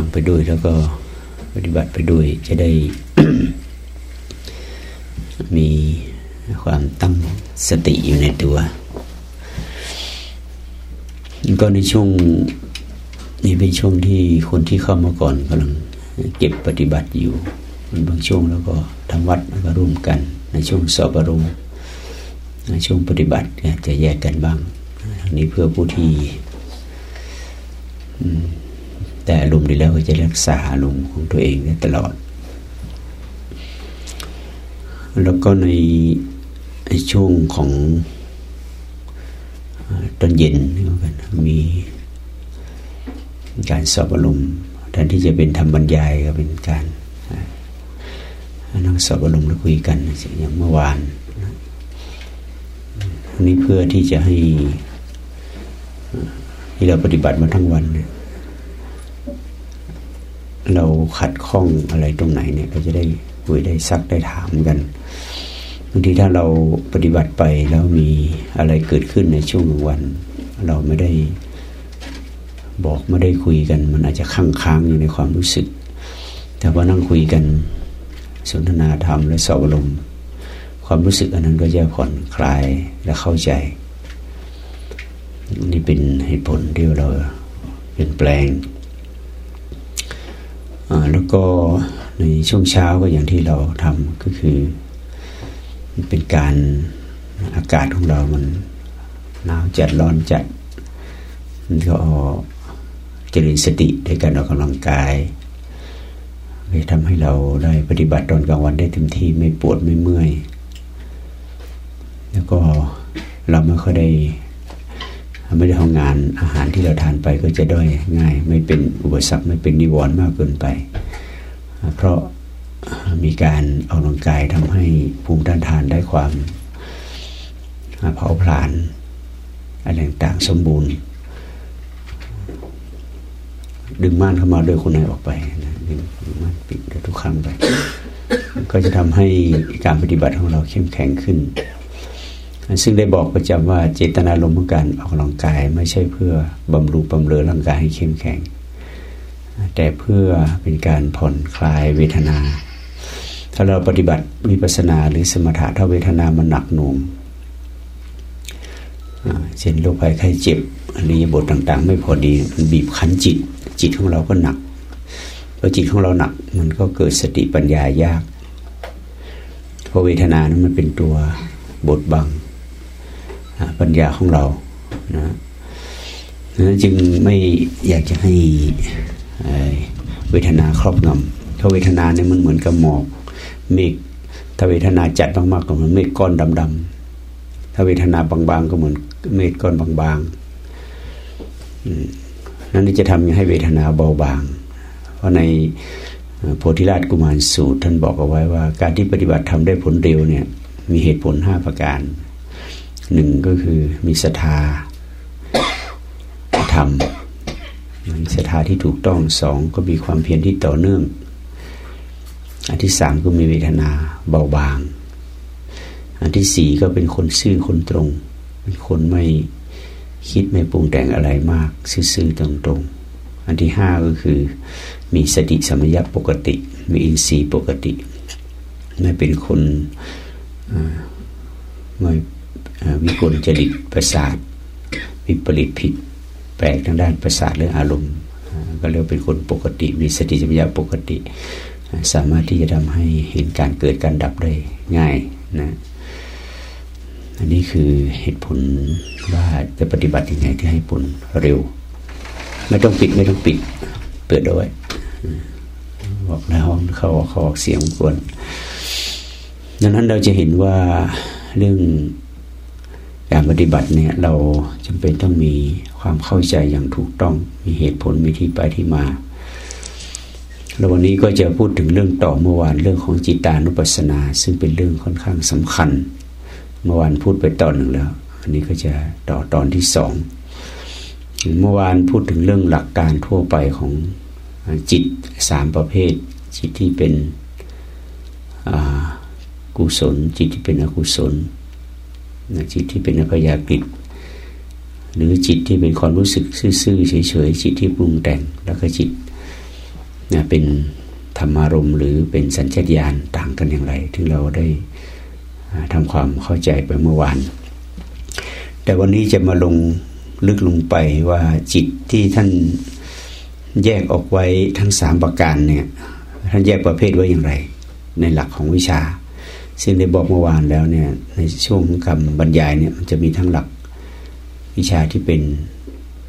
ฟังไปด้วย แล้วก็ปฏิบัติไปด้วย จะได้ มีความตั้งสติอยู่ในตัว ก็ในช่วงนี้เป็นช่วงที่คนที่เข้ามาก่อนกำลังเก็บปฏิบัติอยู่มันบางช่วงแล้วก็ทำวัดแล้วก็ร่วมกัน ในช่วงสอบอารมณ์ในช่วงปฏิบัติจะแยกกันบ้างนนี้เพื่อผู้ที่ แต่อารมณ์ดีแล้วก็จะรักษาอารมณ์ของตัวเองได้ตลอด แล้วก็ในช่วงของตอนเย็นนี่กันมีการสอบอารมณ์แทนที่จะเป็นธรรมบรรยายก็เป็นการนั่งสอบอารมณ์แล้วคุยกันอย่างเมื่อวานนี้เพื่อที่จะให้ที่เราปฏิบัติมาทั้งวันเนี่ย เราขัดข้องอะไรตรงไหนเนี่ยเราจะได้คุยได้ซักได้ถามกันบางทีถ้าเราปฏิบัติไปแล้วมีอะไรเกิดขึ้นในช่วงวัน เราไม่ได้บอกไม่ได้คุยกัน มันอาจจะค้างค้างอยู่ในความรู้สึก แต่ว่านั่งคุยกันสนทนาธรรมและสอบอารมณ์ความรู้สึกอันนั้นก็จะผ่อนคลายและเข้าใจ นี่เป็นเหตุผลที่เราเปลี่ยนแปลง แล้วก็ในช่วงเช้าก็อย่างที่เราทำก็คือ เป็นการอากาศของเรามันหนาวจัดร้อนจัดมันก็เจริญสติด้วยการออกกำลังกายเลยทำให้เราได้ปฏิบัติตอนกลางวันได้เต็มที่ไม่ปวดไม่เมื่อย แล้วก็เราไม่ค่อยได้ ไม่ได้ทำงานอาหารที่เราทานไปก็จะด้อยง่าย ไม่เป็นอุปสรรคไม่เป็นนิวรณ์มากเกินไป เพราะมีการออกกำลังกายทำให้ภูมิต้านทานได้ความเผาผลาญอะไรต่างสมบูรณ์ ดึงม่านเข้ามาโดยคนไหนออกไปนะดึงม่านปิดทุกครั้งไป ก็จะทำให้การปฏิบัติของเราเข้มแข็งขึ้น ซึ่งได้บอกประจำว่าเจตนาลมของการออกกำลังกาย ไม่ใช่เพื่อบำรุงบำเรอร่างกายให้เข้มแข็ง แต่เพื่อเป็นการผ่อนคลายเวทนา ถ้าเราปฏิบัติวิปัสสนาหรือสมถะถ้าเวทนามันหนักหน่วงเช่นโรคภัยไข้เจ็บอริยบทต่าง ๆ ไม่พอดีมันบีบคั้นจิต จิตของเราก็หนักพอจิตของเราหนักมันก็เกิดสติปัญญายาก เพราะเวทนานั้นมันเป็นตัวบทบัง ปัญญาของเรานะนั้นจึงไม่อยากจะให้เวทนาครอบงำเพราะเวทนาเนี่ยมันเหมือนกับหมอกเมฆถ้าเวทนาจัดมากๆก็เหมือนเมฆก้อนดำๆถ้าเวทนาบางๆก็เหมือนเมฆก้อนบางๆนั่นจะทำให้เวทนาเบาบาง เพราะในโพธิราชกุมารสูตร ท่านบอกเอาไว้ว่า การที่ปฏิบัติทำได้ผลเร็วเนี่ยมีเหตุผลห้าประการ หนึ่งก็คือมีศรัทธาธรรมมีศรัทธาที่ถูกต้องสองก็มีความเพียรที่ต่อเนื่อง อันที่สามก็มีเวทนาเบาบาง อันที่สี่ก็เป็นคนซื่อคนตรงเป็นคนไม่คิดไม่ปรุงแต่งอะไรมาก ซื่อๆตรงอันที่ห้าก็คือมีสติสมัยปกติ มีอินทรีย์ปกติ ไม่เป็นคนไม่ วิกลจริตประสาทวิปริตผิดแปลกทางด้านประสาทหรืออารมณ์ก็เรียกเป็นคนปกติมีสติสัมยาปกติ สามารถที่จะทำให้เห็นการเกิดการดับได้ง่ายนะอันนี้คือเหตุผลว่าจะปฏิบัติยังไงที่ให้ผลเร็ว ไม่ต้องปิดไม่ต้องปิด เปิดด้วยบอกแล้วเขาเขาออกเสียงควรดังนั้นเราจะเห็นว่าเรื่อง การปฏิบัติเนี่ยเราจำเป็นต้องมีความเข้าใจอย่างถูกต้อง มีเหตุผลมีที่ไปที่มาแล้ววันนี้ก็จะพูดถึงเรื่องต่อเมื่อวานเรื่องของจิตานุปัสสนา ซึ่งเป็นเรื่องค่อนข้างสำคัญ เมื่อวานพูดไปตอนหนึ่งแล้ว อันนี้ก็จะต่อตอนที่สองเมื่อวานพูดถึงเรื่องหลักการทั่วไปของจิตสามประเภท จิตที่เป็นกุศล จิตที่เป็นอกุศล จิตที่เป็นอภยากฤิหรือจิตที่เป็นความรู้สึกซื่อๆเฉยๆจิตที่ปรุงแต่ง แล้วก็จิตเนี่ยเป็นธรรมารมหรือเป็นสัญชาตญาณต่างกันอย่างไรที่เราได้ทำความเข้าใจไปเมื่อวาน แต่วันนี้จะมาลงลึกลงไปว่าจิตที่ท่านแยกออกไว้ทั้งสามประการเนี่ยท่านแยกประเภทไว้อย่างไร ในหลักของวิชา ซึ่งได้บอกเมื่อวานแล้วเนี่ยในช่วงคำบรรยายเนี่ยมันจะมีทั้งหลักวิชาที่เป็น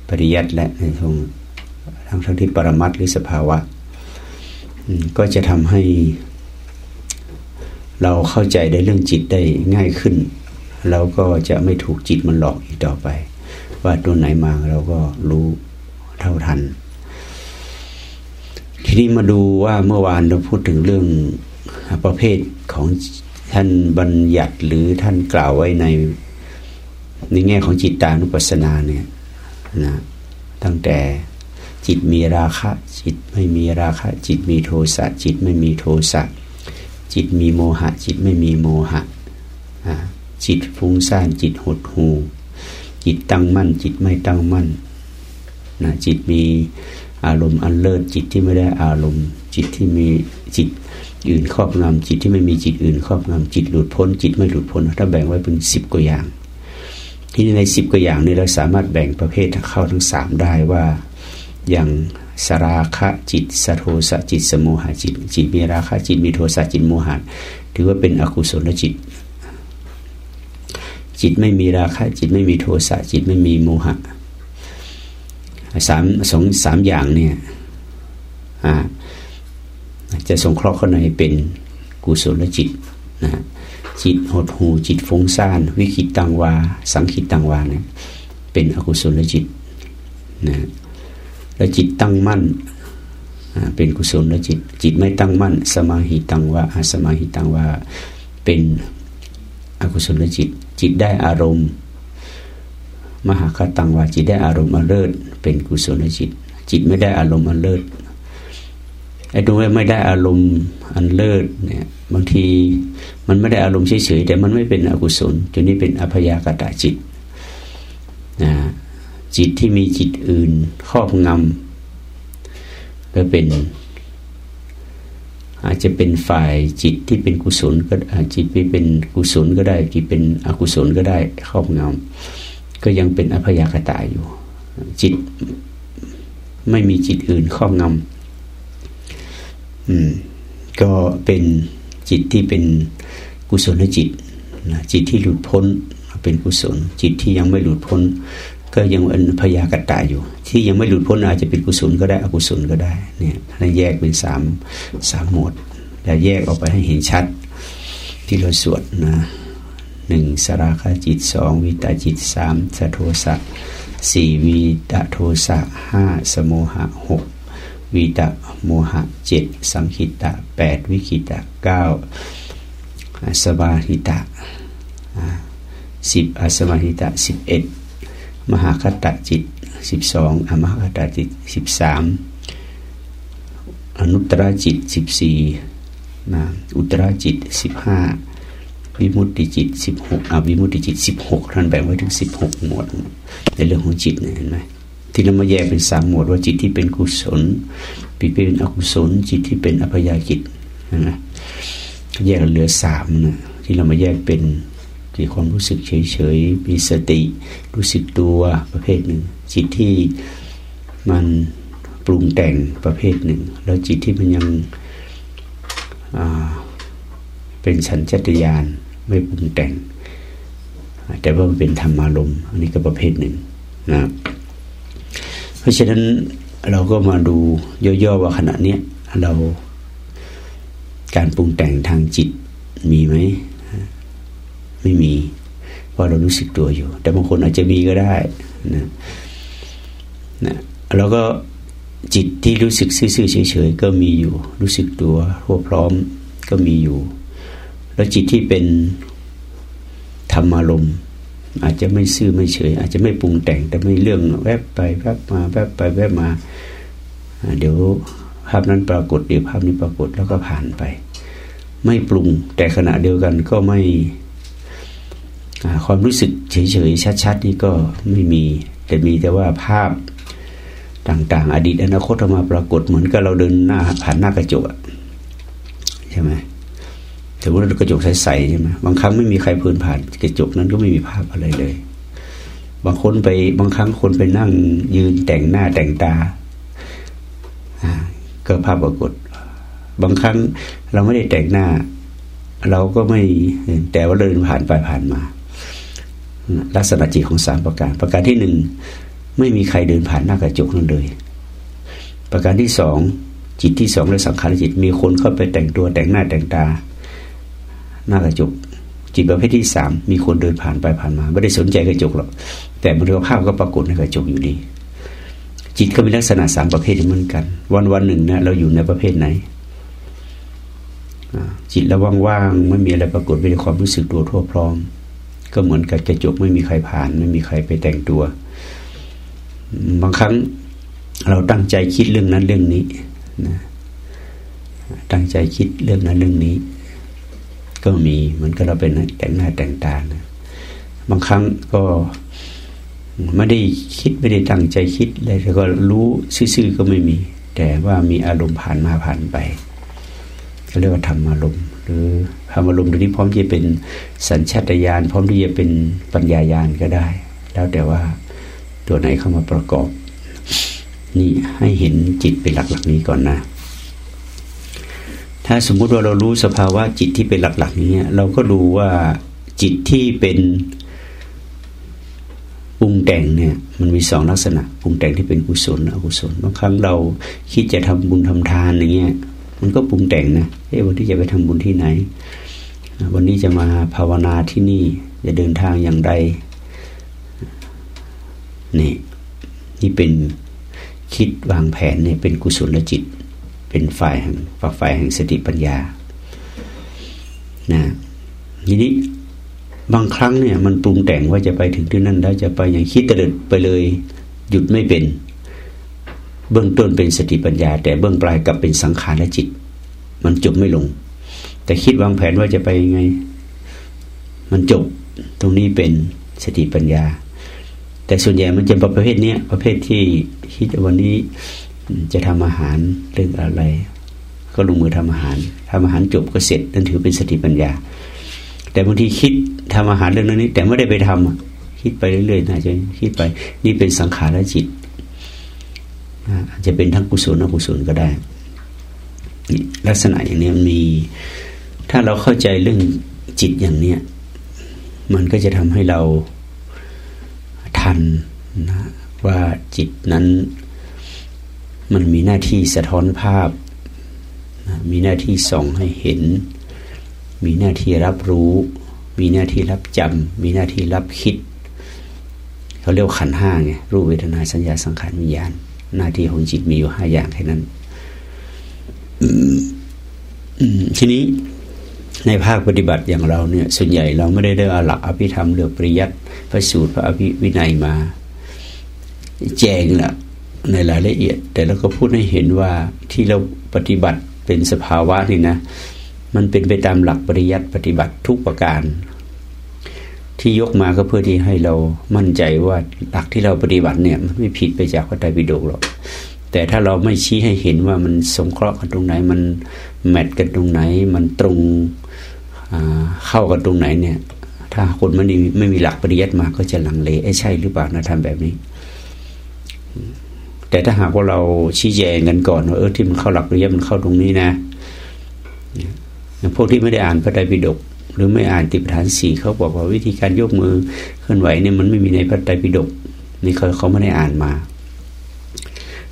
ปริยัติและในช่วงทั้งทั้งที่ปรมัตหรือสภาวะ ก็จะทำให้เราเข้าใจได้เรื่องจิตได้ง่ายขึ้นเราก็จะไม่ถูกจิตมันหลอกอีกต่อไป ว่าตัวไหนมาเราก็รู้เท่าทัน ทีนี้มาดูว่าเมื่อวานเราพูดถึงเรื่องประเภทของ ท่านบัญญัติหรือท่านกล่าวไว้ในในแง่ของจิตตานุปัสสนาเนี่ยนะตั้งแต่จิตมีราคะ จิตไม่มีราคะ จิตมีโทสะจิตไม่มีโทสะจิตมีโมหะ จิตไม่มีโมหะจิตฟุ้งซ่านจิตหดหูจิตตั้งมั่น จิตไม่ตั้งมั่นนะจิตมีอารมณ์อันเลิศจิตที่ไม่ได้อารมณ์ จิตที่มีจิต อื่นครอบงำจิตที่ไม่มีจิตอื่น ครอบงำจิตหลุดพ้น จิตไม่หลุดพ้นถ้าแบ่งไว้เป็นสิบกว่าอย่าง ที่ในสิบกว่าอย่างนี้เราสามารถแบ่งประเภทเข้าทั้งสามได้ว่าอย่างสราคะจิตสโทสะจิต สมุหะจิต จิตมีราคะจิตมีโทสะจิตโมหะถือว่าเป็นอกุศลจิต จิตไม่มีราคะจิตไม่มีโทสะจิตไม่มีโมหะสามสองสามอย่างเนี่ย จะสงเคราะห์เข้าในเป็นกุศลจิตนะจิตหดหูจิตฟุ้งซ่าน วิคิตตังวา สังคิตตังวาเนี่ยเป็นอกุศลจิตนะแล้วจิตตั้งมั่นเป็นกุศลแล้วจิต จิตไม่ตั้งมั่น สมาหิตังวาอาสมาหิตังวาเป็นอกุศลจิต จิตได้อารมณ์ มหาคตังวาจิตได้อารมณ์อันเลิศเป็นกุศลจิต จิตไม่ได้อารมณ์อันเลิศ ไอ้ตรงนี้ไม่ได้อารมณ์อันเลิศเนี่ยบางทีมันไม่ได้อารมณ์เฉยๆแต่มันไม่เป็นอกุศลจนนี้เป็นอภยากตะจิตนะจิตที่มีจิตอื่นครอบงำก็เป็น อาจจะเป็นฝ่ายจิตที่เป็นกุศลก็จิตที่เป็นกุศลก็ได้จิตเป็นอกุศลก็ได้ครอบงำก็ยังเป็นอภยากตาอยู่ จิตไม่มีจิตอื่นครอบงำ อืม ก็เป็นจิตที่เป็นกุศลจิตนะจิตที่หลุดพ้นเป็นกุศล จิตที่ยังไม่หลุดพ้น ก็ยังเป็นพยากตาอยู่ ที่ยังไม่หลุดพ้นอาจจะเป็นกุศลก็ได้อกุศลก็ได้เนี่ยนั่นแยกเป็นสามสามหมวดแต่แยกออกไปให้เห็นชัดที่เราสวดนะหนึ่งสราคาจิตสองวิตาจิตสามสโทสะสี่วิตาโทสะห้าสโมหะหก วิตาโมหะเจ็ดสังคิตะแปดวิคิตะเก้าสมาหิตะสิบอสมาหิตะสิบเอ็ดมหาคตจิตสิบสองอมหาคตจิตสิบสามอนุตตรจิตสิบสี่นะอุตรจิตสิบห้าวิมุตติจิตสิบหกอวิมุตติจิตสิบหกท่านแบ่งไว้ถึงสิบหกหมวดในเรื่องของจิตเนี่ยเห็นไหม ที่เรามาแยกเป็นสามหมวดว่าจิตที่เป็นกุศลปีเป็นอกุศล จิตที่เป็นอภยาจิตนะแยกเหลือสามนะที่เรามาแยกเป็นมีความรู้สึกเฉยๆมีสติ รู้สึกตัวประเภทหนึ่ง จิตที่มันปรุงแต่งประเภทหนึ่ง แล้วจิตที่มันยังเป็นสัญชตาตญาณไม่ปรุงแต่ง แต่ว่ามันเป็นธรรมารมณ์อันนี้ก็ประเภทหนึ่งนะ ราะฉะนั้นเราก็มาดูย่อๆว่าขณะนี้เราการปรุงแต่งทางจิตมีไหมไม่มี เพราะเรารู้สึกตัวอยู่ แต่บางคนอาจจะมีก็ได้นะนะแล้วก็จิตที่รู้สึกซื่อๆเฉยๆก็มีอยู่ รู้สึกตัวทั่วพร้อมก็มีอยู่ แล้วจิตที่เป็นธรรมารมณ์ อาจจะไม่ซื่อไม่เฉย อาจจะไม่ปรุงแต่งแต่ไม่เรื่องแวบไปแวบมาแวบไปแวบมา เดี๋ยวภาพนั้นปรากฏเดี๋ยวภาพนี้ปรากฏแล้วก็ผ่านไป ไม่ปรุงแต่ขณะเดียวกันก็ไม่ความรู้สึกเฉยๆชัด ๆ นี่ก็ไม่มี แต่มีแต่ว่าภาพต่าง ๆ อดีตอนาคตมาปรากฏเหมือนกับเราเดินหน้าผ่านหน้ากระจกใช่ไหม แต่ว่ากระจกใสๆใช่ไหมบางครั้งไม่มีใครเพินผ่านกระจกนั้นก็ไม่มีภาพอะไรเลย บางคนไปบางครั้งคนไปนั่งยืนแต่งหน้าแต่งตาก็ภาพปรากฏ บางครั้งเราไม่ได้แต่งหน้า เราก็ไม่แต่ว่าเดินผ่านไปผ่านมา ลักษณะจิตของสามประการ ประการที่หนึ่งไม่มีใครเดินผ่านหน้ากระจกนั้นเลย ประการที่สองจิตที่สองและสังขารจิตมีคนเข้าไปแต่งตัวแต่งหน้าแต่งตา หน้ากระจก จิตประเภทที่สามมีคนเดินผ่านไปผ่านมา ไม่ได้สนใจกระจกหรอกแต่บริวภาพก็ปรากฏในกระจกอยู่ดี จิตก็มีลักษณะสามประเภทเหมือนกัน วันวันหนึ่งนะเราอยู่ในประเภทไหนจิตระว่างๆไม่มีอะไรปรากฏไม่ได้ความรู้สึกตัวทั่วพร้อม ก็เหมือนกับกระจกไม่มีใครผ่าน ไม่มีใครไปแต่งตัว บางครั้งเราตั้งใจคิดเรื่องนั้นเรื่องนี้นะตั้งใจคิดเรื่องนั้นเรื่องนี้ ก็มีเหมือนกับเราเป็นแต่งหน้าแต่งตานะบางครั้งก็ไม่ได้คิดไม่ได้ตั้งใจคิดอะไรแต่ก็รู้ซื่อๆก็ไม่มี แต่ว่ามีอารมณ์ผ่านมาผ่านไปก็เรียกว่าธรรมอารมณ์ หรือธรรมอารมณ์ตัวนี้พร้อมที่จะเป็นสัญชาตญาณพร้อมที่จะเป็นปัญญายาณก็ได้ แล้วแต่ว่าตัวไหนเข้ามาประกอบ นี่ให้เห็นจิตเป็นหลักๆนี้ก่อนนะ ถ้าสมมุติว่าเรารู้สภาวะจิตที่เป็นหลัก ๆ นี้เราก็ดูว่าจิตที่เป็นปรุงแต่งเนี่ย มันมีสองลักษณะปรุงแต่งที่เป็นกุศลอกุศลบางครั้งเราคิดจะทำบุญทำทานอย่างเงี้ยมันก็ปรุงแต่งนะเอ้วันที่จะไปทำบุญที่ไหน วันนี้จะมาภาวนาที่นี่จะเดินทางอย่างไรนี่นี่เป็นคิดวางแผนเนี่ยเป็นกุศลจิต เป็นฝ่ายแห่งฝักฝ่ายแห่งสติปัญญานะทีนี้บางครั้งเนี่ย มันปรุงแต่งว่าจะไปถึงที่นั่นแล้วจะไปอย่างคิดเตลิดไปเลย หยุดไม่เป็น เบื้องต้นเป็นสติปัญญา แต่เบื้องปลายกลับเป็นสังขารและจิต มันจบไม่ลง แต่คิดวางแผนว่าจะไปยังไง มันจบตรงนี้เป็นสติปัญญา แต่ส่วนใหญ่มันจะประเภทนี้ประเภทที่คิดวันนี้ จะทำอาหารเรื่องอะไร ก็ลงมือทำอาหารทำอาหารจบก็เสร็จนั่นถือเป็นสติปัญญา แต่บางทีคิดทำอาหารเรื่องนั้นนี้แต่ไม่ได้ไปทำคิดไปเรื่อยๆนะจะคิดไป นี่เป็นสังขารและจิตอาจจะเป็นทั้งกุศลอกุศลก็ได้ลักษณะอย่างนี้มี ถ้าเราเข้าใจเรื่องจิตอย่างเนี้ยมันก็จะทำให้เราทันนะว่าจิตนั้น มันมีหน้าที่สะท้อนภาพ มีหน้าที่ส่องให้เห็น มีหน้าที่รับรู้ มีหน้าที่รับจำมีหน้าที่รับคิดเขาเรียกขันห้าไงรูปเวทนาสัญญาสังขารวิญญาณ หน้าที่ของจิตมีอยู่ห้าอย่างแค่นั้นทีนี้ในภาคปฏิบัติอย่างเราเนี่ย ส่วนใหญ่เราไม่ได้เลือกหลักอภิธรรมเลือกปริยัติพระสูตรพระอภิวินัยมา แจงแหละ ในรายละเอียด แต่เราก็พูดให้เห็นว่าที่เราปฏิบัติเป็นสภาวะนี่นะ มันเป็นไปตามหลักปริยัติปฏิบัติทุกประการ ที่ยกมาก็เพื่อที่ให้เรามั่นใจว่าหลักที่เราปฏิบัติเนี่ยมันไม่ผิดไปจากพระไตรปิฎกหรอกแต่ถ้าเราไม่ชี้ให้เห็นว่ามันสงเคราะห์กันตรงไหน มันแมทกันตรงไหน มันตรงเข้ากันตรงไหนเนี่ย ถ้าคนไม่มีไม่มีหลักปริยัติมาก็จะลังเลไอ้ใช่หรือเปล่านะทำแบบนี้ แต่ถ้าหากว่าเราชี้แจงกันก่อนว่าเออที่มันเข้าหลักปริยัติมันเข้าตรงนี้นะพวกที่ไม่ได้อ่านพระไตรปิฎกหรือไม่อ่านติปฐานสี่เขาบอกว่าวิธีการยกมือเคลื่อนไหวเนี่ยมันไม่มีในพระไตรปิฎกนี่เขาเขาไม่ได้อ่านมา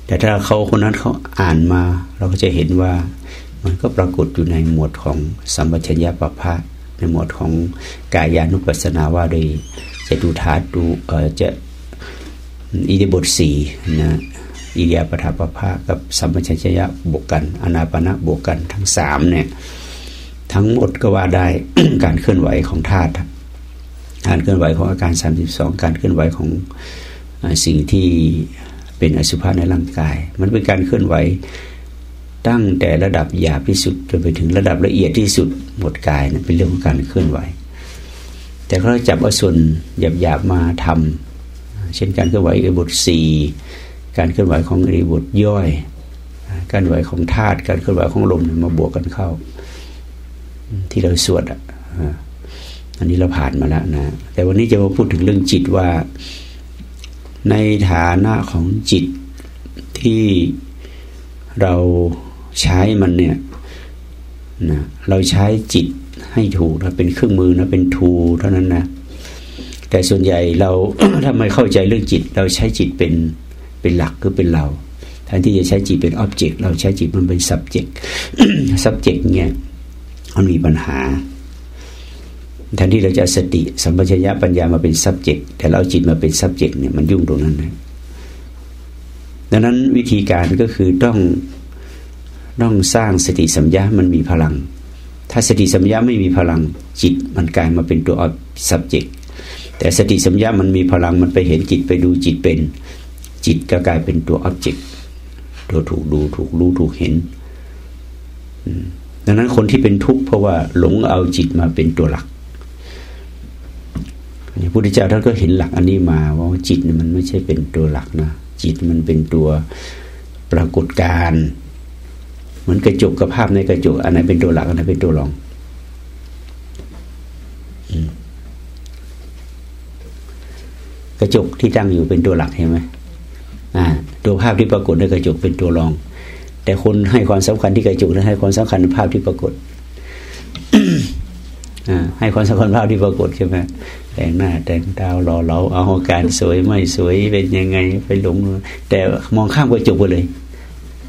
แต่ถ้าเขาคนนั้นเขาอ่านมา เราก็จะเห็นว่ามันก็ปรากฏอยู่ในหมวดของสัมปชัญญะปภะในหมวดของกายานุปัสสนาว่าโดยจะดูธาตุดูเอ่อจะอิริบทสี่นะ อิริยาปถปภะกับสัมปชัญญะบวกกัน อนาปณะบวกกันทั้งสามเนี่ยทั้งหมดก็ว่าได้การเคลื่อนไหวของธาตุการเคลื่อนไหวของอาการ 32 การเคลื่อนไหวของสิ่งที่เป็นอสุภะในร่างกาย มันเป็นการเคลื่อนไหวตั้งแต่ระดับหยาบที่สุดจนไปถึงระดับละเอียดที่สุดหมดกายนะเป็นเรื่องของการเคลื่อนไหว แต่เขาจับเอาส่วนหยาบๆมาทำเช่นการเคลื่อนไหวในบทสี่ การเคลื่อนไหวของอริบทย่อย การไหวของธาตุการเคลื่อนไหวของลมมาบวกกันเข้า ที่เราสวดอะอันนี้เราผ่านมาแล้วนะ แต่วันนี้จะมาพูดถึงเรื่องจิตว่า ในฐานะของจิตที่เราใช้มันเนี่ยนะเราใช้จิตให้ถูกนะเป็นเครื่องมือนะเป็นทูเท่านั้นนะแต่ส่วนใหญ่เราถ้าไม่เข้าใจเรื่องจิต เราใช้จิตเป็น เป็นหลักคือเป็นเราแทนที่จะใช้จิตเป็นอ็อบเจกต์เราใช้จิตมันเป็น subject subject เนี่ยมันมีปัญหาแทนที่เราจะสติสัมปชัญญะปัญญามาเป็น subject แต่เราจิตมาเป็น subject เนี่ยมันยุ่งตรงนั้นนะดังนั้นวิธีการก็คือต้องต้องสร้างสติสัมยามันมีพลัง ถ้าสติสัมยาไม่มีพลังจิตมันกลายมาเป็นตัว subject แต่สติสัมยามันมีพลังมันไปเห็นจิตไปดูจิตเป็น จิตก็กลายเป็นตัว object ตัวถูกดูถูกรู้ถูกเห็นดังนั้นคนที่เป็นทุกข์เพราะว่าหลงเอาจิตมาเป็นตัวหลักพระพุทธเจ้าท่านก็เห็นหลักอันนี้มาว่าจิตมันไม่ใช่เป็นตัวหลักนะจิตมันเป็นตัวปรากฏการเหมือนกระจกกับภาพในกระจกอันไหนเป็นตัวหลักอันไหนเป็นตัวรองกระจกที่ตั้งอยู่เป็นตัวหลักเห็นไหม ตัวภาพที่ปรากฏในกระจกเป็นตัวรอง แต่คนให้ความสำคัญที่กระจกและให้ความสำคัญภาพที่ปรากฏอ่าให้ความสำคัญภาพที่ปรากฏใช่ไหมแต่งหน้า แต่งดาวรอเราเอาการสวยไม่สวยเป็นยังไงไปหลง แต่มองข้ามกระจกไปเลย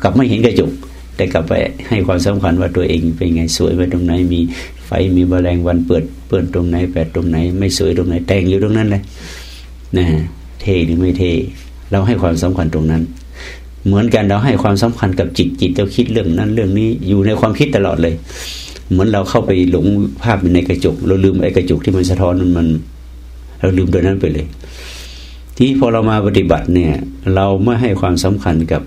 กลับไม่เห็นกระจก แต่กลับไปให้ความสำคัญว่าตัวเองเป็นไงสวยไปตรงไหนมีไฟมีแมลงวันเปิด เปิดตรงไหนแปดตรงไหน ไม่สวยตรงไหนแต่งอยู่ตรงนั้นเลยนะเท่หรือไม่เท่ เราให้ความสำคัญตรงนั้น เหมือนกันเราให้ความสำคัญกับจิตจิตเราคิดเรื่องนั้น เรื่องนี้อยู่ในความคิดตลอดเลย เหมือนเราเข้าไปหลงภาพในกระจก เราลืมไอ้กระจกที่มันสะท้อนมัน เราลืมตัวนั้นไปเลย ที่พอเรามาปฏิบัติเนี่ย เราไม่ให้ความสำคัญกับ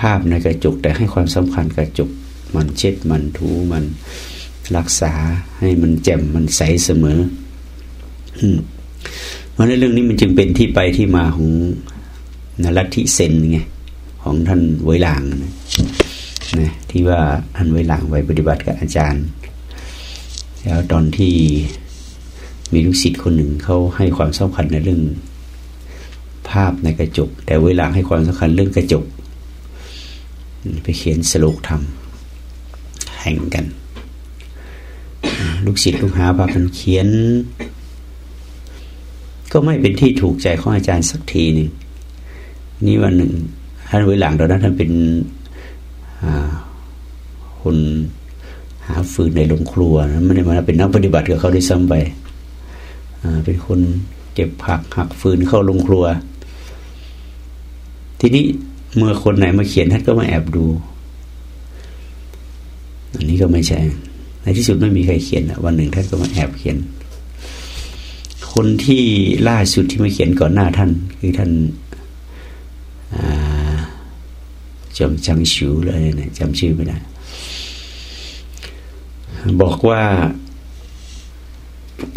ภาพในกระจก แต่ให้ความสำคัญกระจก มันเช็ดมันถูมันรักษาให้มันแจ่มมันใสเสมออื เพราะในเรื่องนี้มันจึงเป็นที่ไปที่มาของนลัทธิเซนไงของท่านเวหลางนะนะที่ว่าท่านเวหลางไปปฏิบัติกับอาจารย์ แล้วตอนที่มีลูกศิษย์คนหนึ่งเขาให้ความสำคัญในเรื่อง ภาพในกระจก แต่เวลาให้ความสำคัญเรื่องกระจก ไปเขียนสโลกธรรมแห่งกัน ลูกศิษย์ลูกหาพากันเขียน ก็ไม่เป็นที่ถูกใจของอาจารย์สักทีหนึ่งนี่วันหนึ่งท่านเวหลังตอนนั้นท่านเป็นคนหาฟืนในโรงครัวนะไม่ได้มาเป็นนักปฏิบัติกับเขาด้วยซ้ำไปเป็นคนเก็บผักหักฟืนเข้าโรงครัว ทีนี้เมื่อคนไหนมาเขียนท่านก็มาแอบดูอันนี้ก็ไม่ใช่ ในที่สุดไม่มีใครเขียนวันหนึ่งท่านก็มาแอบเขียน คนที่ล่าสุดที่มาเขียนก่อนหน้าท่าน คือท่านจำจังชิวเลยนะจำชื่อไม่ได้บอกว่า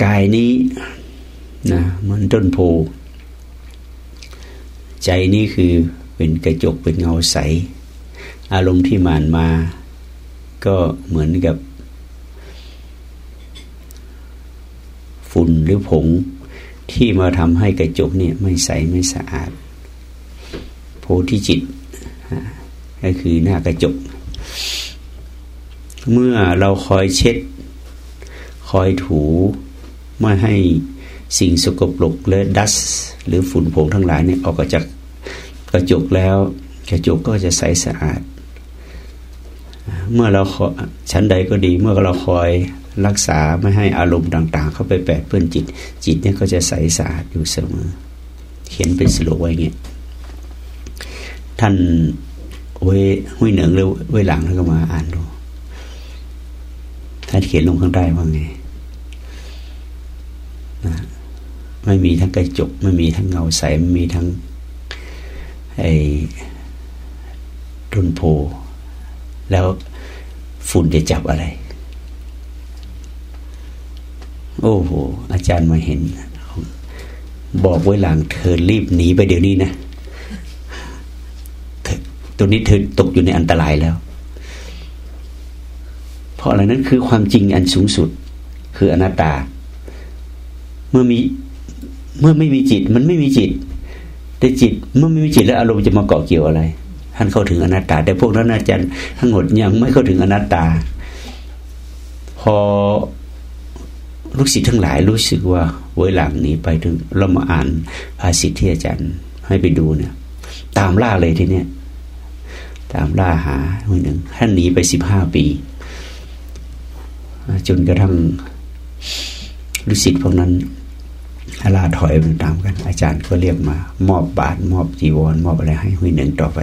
กายนี้นะมันต้นโพใจนี้คือเป็นกระจกเป็นเงาใส อารมณ์ที่มานมา ก็เหมือนกับ ฝุ่นหรือผงที่มาทำให้กระจกเนี่ยไม่ใสไม่สะอาด โพธิจิตก็คือหน้ากระจก เมื่อเราคอยเช็ด คอยถูไม่ให้สิ่งสกปรกและดัส หรือฝุ่นผงทั้งหลายเนี่ยออกจากกระจกแล้ว กระจกก็จะใสสะอาด เมื่อเราชั้นใดก็ดี เมื่อเราคอย รักษาไม่ให้อารมณ์ต่าง ๆ เข้าไปแปดเปื้อนจิต จิตเนี่ยก็จะใสสะอาดอยู่เสมอ เขียนเป็นสโลไว้เงี้ยท่านเว้ห้วยเหนืองหรือเว้หลังแล้วก็มาอ่านดูท่านเขียนลงข้างใต้ว่าไงนะไม่มีทั้งกระจก ไม่มีทั้งเงาใสไม่มีทั้งไอ้ต้นโพแล้วฝุ่นจะจับอะไร โอ้โห อาจารย์มาเห็น บอกไว้หลังเธอรีบหนีไปเดี๋ยวนี้นะตัวนี้เธอตกอยู่ในอันตรายแล้ว เพราะอะไรนั้นคือความจริงอันสูงสุด คืออนัตตา เมื่อมีเมื่อไม่มีจิต มันไม่มีจิต แต่จิตเมื่อไม่มีจิตแล้วอารมณ์จะมาเกาะเกี่ยวอะไร ท่านเข้าถึงอนัตตา แต่พวกนั้นอาจารย์ทั้งหมดยังไม่เข้าถึงอนัตตา พอ ลูกศิษย์ทั้งหลายรู้สึกว่าเวหลังนี้ไปถึงเรามาอ่านภาษิตที่อาจารย์ให้ไปดูเนี่ย ตามล่าเลยทีเนี้ยตามล่าหาหนึ่งท่านหนีไปสิบห้าปี จนกระทั่งลูกศิษย์พวกนั้นลาถอยไปตามกัน อาจารย์ก็เรียกมา มอบบาทมอบจีวร มอบอะไรให้หุยหนึ่งต่อไป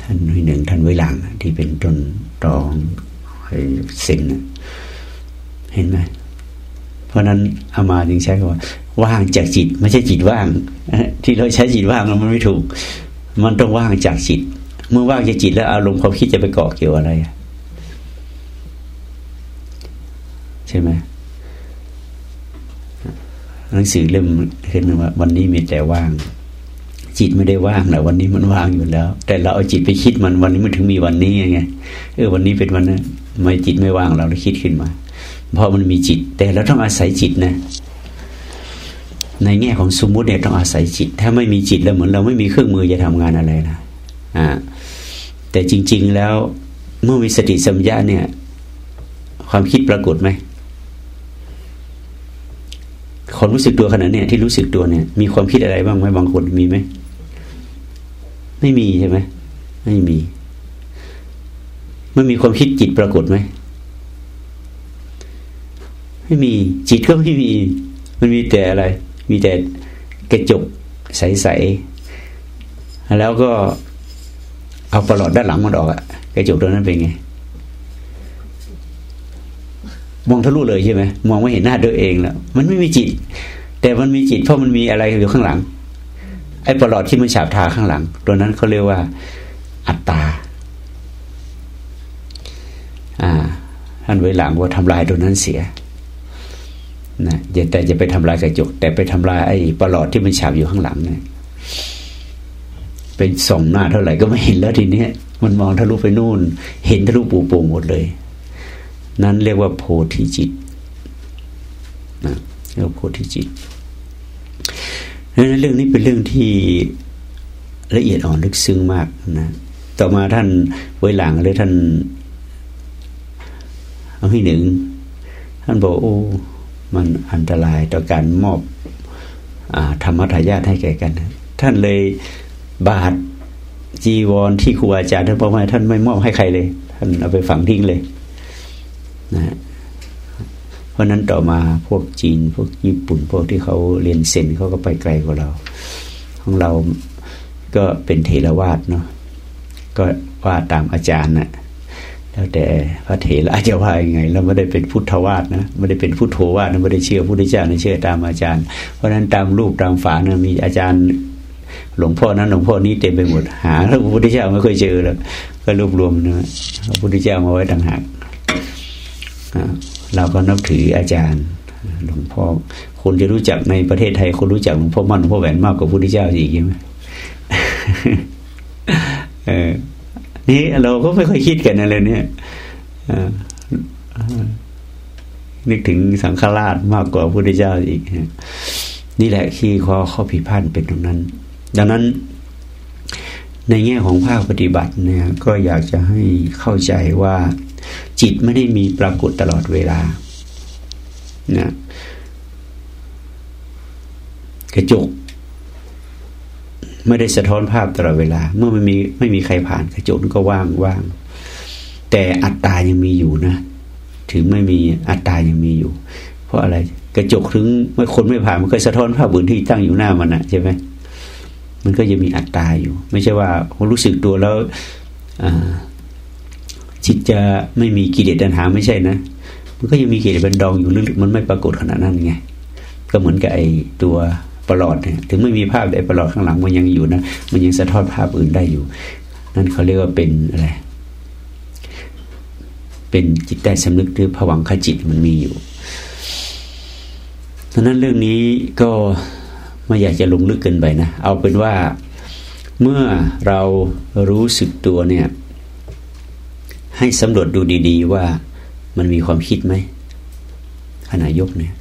ท่านหุยหนึ่งท่านไว้หลังที่เป็นต้นตองเซ็นเห็นไหม เพราะนั้นอามาจึงใช้คำว่าว่างจากจิต ไม่ใช่จิตว่าง ที่เราใช้จิตว่างมันไม่ถูก มันต้องว่างจากจิต เมื่อว่างจากจิตแล้วอารมณ์ความคิดจะไปเกาะเกี่ยวอะไรใช่ไหมหนังสือเล่มเห็นว่า วันนี้มีแต่ว่าง จิตไม่ได้ว่างนะวันนี้มันว่างอยู่แล้ว แต่เราเอาจิตไปคิดมันวันนี้มันถึงมีวันนี้ไงเออวันนี้เป็นวันนั้นไม่จิตไม่ว่างเราเลยคิดขึ้นมา เพราะมันมีจิต แต่เราต้องอาศัยจิตนะ ในแง่ของสมมุติเนี่ยต้องอาศัยจิต ถ้าไม่มีจิตแล้วเหมือนเราไม่มีเครื่องมือจะทำงานอะไรนะอ่าแต่จริง ๆแล้วเมื่อมีสติสัมยาเนี่ย ความคิดปรากฏไหมคนรู้สึกตัวขนาดเนี้ยที่รู้สึกตัวเนี่ย มีความคิดอะไรบ้างไหมบางคนมีไหมไม่มีใช่ไหมไม่มี ไมันมีความคิดจิตปรากฏไหม ไม่มีจิตก็ไม่มี มันมีแต่อะไร มีแต่กระจกใสๆแล้วก็เอาปลอดด้านหลังมันออกอะกระจกตัวนั้นเป็นไง มองทะลุเลยใช่ไหมมองไม่เห็นหน้าตัวเองแล้วมันไม่มีจิต แต่มันมีจิตเพราะมันมีอะไรอยู่ข้างหลัง ไอ้ปลอดที่มันฉาบทาข้างหลัง ตัวนั้นเขาเรียกว่า อัตตาอ่าท่านไว้หลังว่าทำลายตัวนั้นเสีย นะแต่จะไปทำลายกระจก แต่ไปทำลายไอ้ปลอดที่มันฉาบอยู่ข้างหลังเนี่ยเป็นส่องหน้าเท่าไหร่ก็ไม่เห็นแล้วทีเนี้ยมันมองทะลุไปนู่น เห็นทะลุปูโป่งหมดเลย นั้นเรียกว่าโพธิจิตนะเรียกว่าโพธิจิตนั้นเรื่องนี้เป็นเรื่องที่ละเอียดอ่อนลึกซึ้งมากนะต่อมาท่านไว้หลังหรือท่านเอาให้หนึ่งท่านบอกโอ้ มันอันตรายต่อการมอบอธรรมทายาทให้แก่กัน ท่านเลยบาทจีวรที่ครูอาจารย์ท่านบอกว่าท่านไม่มอบให้ใครเลย ท่านเอาไปฝังทิ้งเลยนะเพราะนั้นต่อมาพวกจีน พวกญี่ปุ่น พวกที่เขาเรียนเซนเขาก็ไปไกลกว่าเรา ของเราก็เป็นเทรวาสเนาะก็ว่าตามอาจารย์นะ่ะ แล้วแต่พระเถระจะว่ายังไงเราไม่ได้เป็นพุทธวาสนะไม่ได้เป็นพุทโธวาสนะไม่ได้เชื่อพุทธเจ้านะเชื่อตามอาจารย์ เพราะฉะนั้นตามรูปตามฝานะมีอาจารย์ หลวงพ่อนั้นหลวงพ่อนี้เต็มไปหมดหาแล้วพระพุทธเจ้าไม่เคยเจอเลยก็รวบรวมนะพระพุทธเจ้ามาไว้ต่างหากเราก็นับถืออาจารย์หลวงพ่อคนจะรู้จักในประเทศไทยคนรู้จักหลวงพ่อมั่นหลวงพ่อแหวนมากกว่าพระพุทธเจ้าอีกใช่ไหมเออ นี่เราก็ไม่ค่อยคิดกันอะไรเนี่ยนึกถึงสังฆราชมากกว่าพระพุทธเจ้าอีกนี่แหละที่ข้อข้อผิดพลาดเป็นตรงนั้น ดังนั้น ในแง่ของภาคปฏิบัติเนี่ยก็อยากจะให้เข้าใจว่า จิตไม่ได้มีปรากฏตลอดเวลานะกระจก ไม่ได้สะท้อนภาพตลอดเวลา เมื่อไม่มีไม่มีใครผ่านกระจกก็ว่างว่างแต่อัตตายังมีอยู่นะ ถึงไม่มีอัตตายังมีอยู่ เพราะอะไรกระจกถึงเมื่อคนไม่ผ่านมันก็สะท้อนภาพอื่นที่ตั้งอยู่หน้ามันนะใช่ไหมมันก็จะมีอัตตาอยู่ ไม่ใช่ว่าคนรู้สึกตัวแล้วจิตจะไม่มีกิเลสตัณหาไม่ใช่นะ มันก็ยังมีกิเลสบันดองอยู่ลึกๆมันไม่ปรากฏขนาดนั้นไง ก็เหมือนกับไอ้ตัว ปลอดเนี่ยถึงไม่มีภาพใดปลอดข้างหลังมันยังอยู่นะมันยังสะท้อนภาพอื่นได้อยู่ นั่นเขาเรียกว่าเป็นอะไรเป็นจิตใต้สำนึกหรือผวังขจิตมันมีอยู่ดังนั้นเรื่องนี้ก็ไม่อยากจะลงลึกเกินไปนะ เอาเป็นว่าเมื่อเรารู้สึกตัวเนี่ย ให้สำรวจดูดี ๆ ว่ามันมีความคิดไหมขณะยกเนี่ย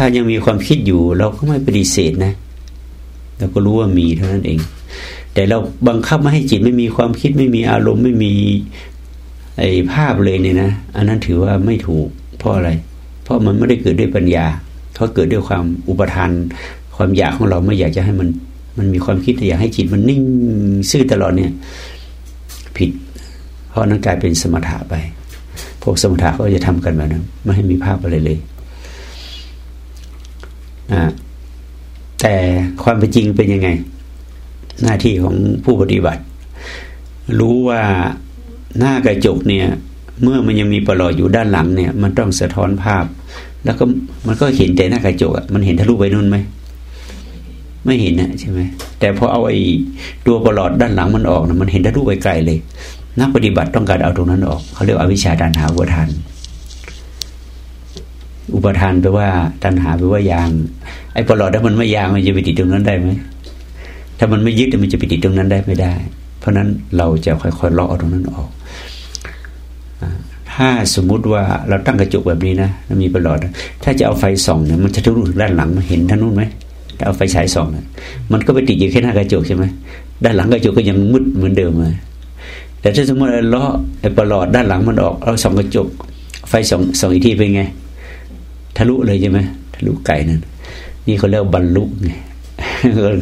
ถ้ายังมีความคิดอยู่ เราก็ไม่ปฏิเสธนะเราก็รู้ว่ามีเท่านั้นเอง แต่เราบังคับไม่ให้จิตไม่มีความคิดไม่มีอารมณ์ไม่มีไอ้ภาพเลยเนี่ยนะอันนั้นถือว่าไม่ถูก เพราะอะไร เพราะมันไม่ได้เกิดด้วยปัญญาเขาเกิดด้วยความอุปทาน ความอยากของเราไม่อยากจะให้มัน มันมีความคิดอยากให้จิตมันนิ่งซื่อตลอดเนี่ย ผิด เพราะนั้นกลายเป็นสมถะไป พวกสมถะก็จะทำกันแบบนั้นไม่ให้มีภาพอะไรเลย อ่าแต่ความเป็นจริงเป็นยังไง หน้าที่ของผู้ปฏิบัติ รู้ว่าหน้ากระจกเนี่ย เมื่อมันยังมีปลอดอยู่ด้านหลังเนี่ย มันต้องสะท้อนภาพ แล้วก็มันก็เห็นแต่หน้ากระจกอะมันเห็นทะลุไปนู่นไหมไม่เห็นนะใช่ไหมแต่พอเอาไอ้ตัวปลอดด้านหลังมันออกนะมันเห็นทะลุไปไกลเลย นักปฏิบัติต้องการเอาตรงนั้นออกเขาเรียกอวิชชาดันหาวัฏฐาน อุปทานแปลว่าตัณหาแปลว่ายาง ไอ้ปลอดถ้ามันไม่ยางมันจะไปติดตรงนั้นได้ไหมถ้ามันไม่ยึดมันจะไปติดตรงนั้นได้ไม่ได้ เพราะนั้นเราจะค่อยๆเลาะเอตรงนั้นออก ถ้าสมมุติว่าเราตั้งกระจกแบบนี้นะมีปลอด ถ้าจะเอาไฟส่องเนี่ยมันจะทะลุถึงด้านหลังมาเห็นท่านนู้นไหมถ้าเอาไฟฉายส่องนะมันก็ไปติดอยู่แค่หน้ากระจกใช่ไหมด้านหลังกระจกก็ยังมืดเหมือนเดิมเลยแต่ถ้าสมมติเราเลาะไอ้ปลอดด้านหลังมันออกเราส่องกระจก ไฟส่องส่องอีกทีเป็นไง ทะลุเลยใช่ไหมทะลุไก่นั่นนี่เขาเรียกบรรลุไง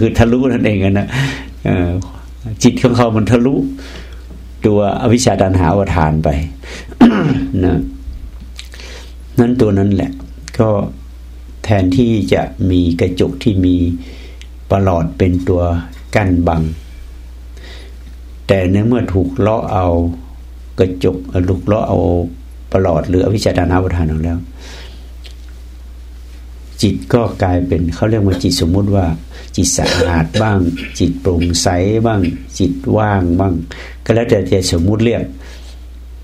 คือทะลุนั่นเองนะจิตของเขามันทะลุ ตัวอวิชชาดันหาวทานไปนะนั่นตัวนั้นแหละ ก็แทนที่จะมีกระจกที่มีประหลอดเป็นตัวกั้นบัง แต่ในเมื่อถูกเลาะเอากระจกถูกเลาะเอาประหลอดหรืออวิชชาดานาวทานออกแล้ว จิตก็กลายเป็นเขาเรียกว่าจิตสมมุติว่า จิตสะอาดบ้าง จิตโปร่งใสบ้าง จิตว่างบ้าง ก็แล้วแต่จะสมมุติเรียก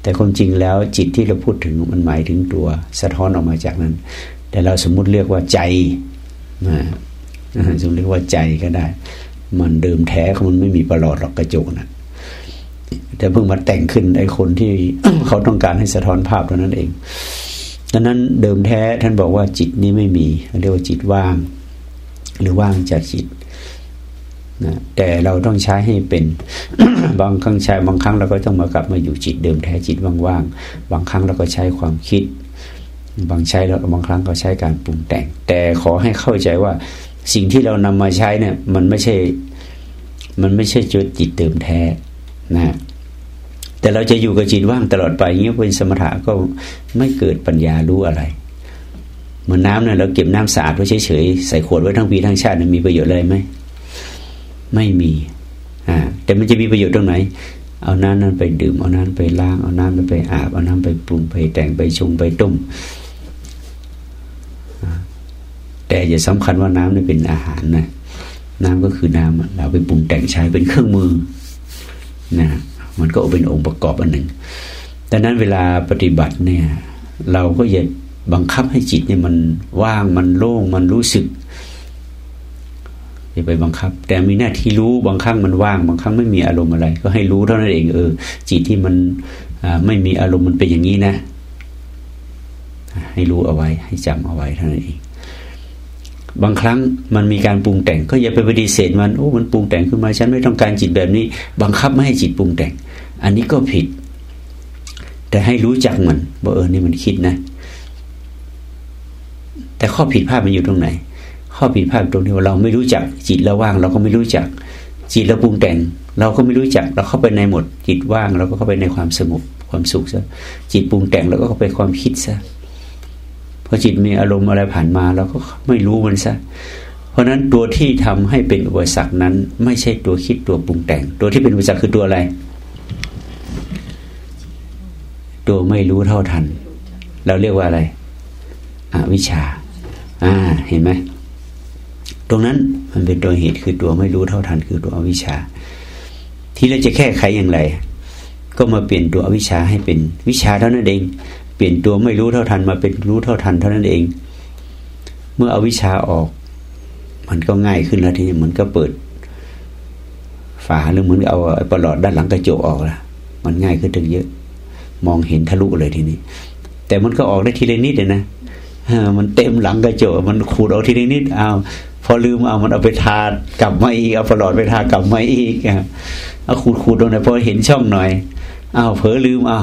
แต่ความจริงแล้วจิตที่เราพูดถึงมันหมายถึงตัว สะท้อนออกมาจากนั้น แต่เราสมมุติเรียกว่าใจนะสมมติเรียกว่าใจก็ได้ มันเดิมแท้ของมันไม่มีประหลอดหรอกกระจกนะแต่เพิ่งมาแต่งขึ้นไอ้คนที่เขาต้องการให้สะท้อนภาพเท่านั้นเอง ดังนั้นเดิมแท้ท่านบอกว่าจิตนี้ไม่มี เรียกว่าจิตว่าง หรือว่างจากจิตนะแต่เราต้องใช้ให้เป็น บางครั้งใช้บางครั้งเราก็ต้องมากลับมาอยู่จิตเดิมแท้จิตว่างๆบางครั้งเราก็ใช้ความคิด บางใช้แล้วบางครั้งก็ใช้การปรุงแต่ง แต่ขอให้เข้าใจว่าสิ่งที่เรานำมาใช้เนี่ย มันไม่ใช่ มันไม่ใช่จุดจิตเดิมแท้นะ แต่เราจะอยู่กับจิตว่างตลอดไปเงี้ยเป็นสมถะก็ไม่เกิดปัญญารู้อะไรเหมือนน้ำเนี่ยเราเก็บน้ำสะอาดไว้เฉยๆใส่ขวดไว้ทั้งปีทั้งชาติมีประโยชน์อะไรไหมไม่มีอ่าแต่มันจะมีประโยชน์ตรงไหน เอาน้ำนั้นไปดื่มเอาน้ำไปล้าง เอาน้ำนั้นไปอาบ เอาน้ำไปปรุงไปแต่งไปชงไปต้มแต่อย่าสำคัญว่าน้ำนี่เป็นอาหารนะน้ำก็คือน้ำเราไปปรุงแต่งใช้เป็นเครื่องมือนะ มันก็เป็นองค์ประกอบอันหนึ่งดังนั้นเวลาปฏิบัติเนี่ย เราก็อย่าบังคับให้จิตเนี่ยมันว่างมันโล่งมันรู้สึกอย่าไปบังคับ แต่มีหน้าที่รู้บางครั้งมันว่าง บางครั้งไม่มีอารมณ์อะไร ก็ให้รู้เท่านั้นเองเออ จิตที่มันไม่มีอารมณ์มันเป็นอย่างนี้นะ ให้รู้เอาไว้ ให้จำเอาไว้เท่านั้นเอง บางครั้งมันมีการปรุงแต่ง ก็อย่าไปปฏิเสธมันโอ้มันปรุงแต่งขึ้นมาฉันไม่ต้องการจิตแบบนี้ บังคับไม่ให้จิตปรุงแต่ง อันนี้ก็ผิด แต่ให้รู้จักมันว่าเออนี่มันคิดนะ แต่ข้อผิดพลาดมันอยู่ตรงไหน ข้อผิดพลาดตรงที่ว่าเราไม่รู้จัก จิตเราว่าง เราก็ไม่รู้จัก จิตเราปรุงแต่ง เราก็ไม่รู้จัก เราเข้าไปในหมด จิตว่าง เราก็เข้าไปในความสงบความสุขซะจิตปรุงแต่งเราก็เข้าไปความคิดซะ อจิตมีอารมณ์อะไรผ่านมาเราก็ไม่รู้มันซะเพราะนั้นตัวที่ทำให้เป็นอุปสรรคนั้น ไม่ใช่ตัวคิดตัวปรุงแต่ง ตัวที่เป็นอุปสรรคคือตัวอะไร ตัวไม่รู้เท่าทัน เราเรียกว่าอะไรอวิชชา อ่า เห็นไหมตรงนั้นมันเป็นตัวเหตุคือตัวไม่รู้เท่าทัน คือตัวอวิชชา ที่เราจะแก้ไขอย่างไร ก็มาเปลี่ยนตัวอวิชชาให้เป็นวิชาเท่านั้นเอง ปลี่ยนตัวไม่รู้เท่าทันมาเป็นรู้เท่าทันเท่านั้นเอง เมื่อเอาวิชาออก มันก็ง่ายขึ้นแล้วทีนี้มันก็เปิด ฝาหรือเหมือนเอาปลอดด้านหลังกระจกออกละมันง่ายขึ้นถึงเยอะ มองเห็นทะลุเลยทีนี้ แต่มันก็ออกได้ทีละนิดเลยนะมันเต็มหลังกระจกมันขูดออกทีละนิดเอาพอลืมเอามันเอาไปทากลับมาอีกเอาปลอดไปทากลับมาอีกเอาขูดขูดตรงไหนพอเห็นช่องหน่อยอ้าวเผลอลืมเอา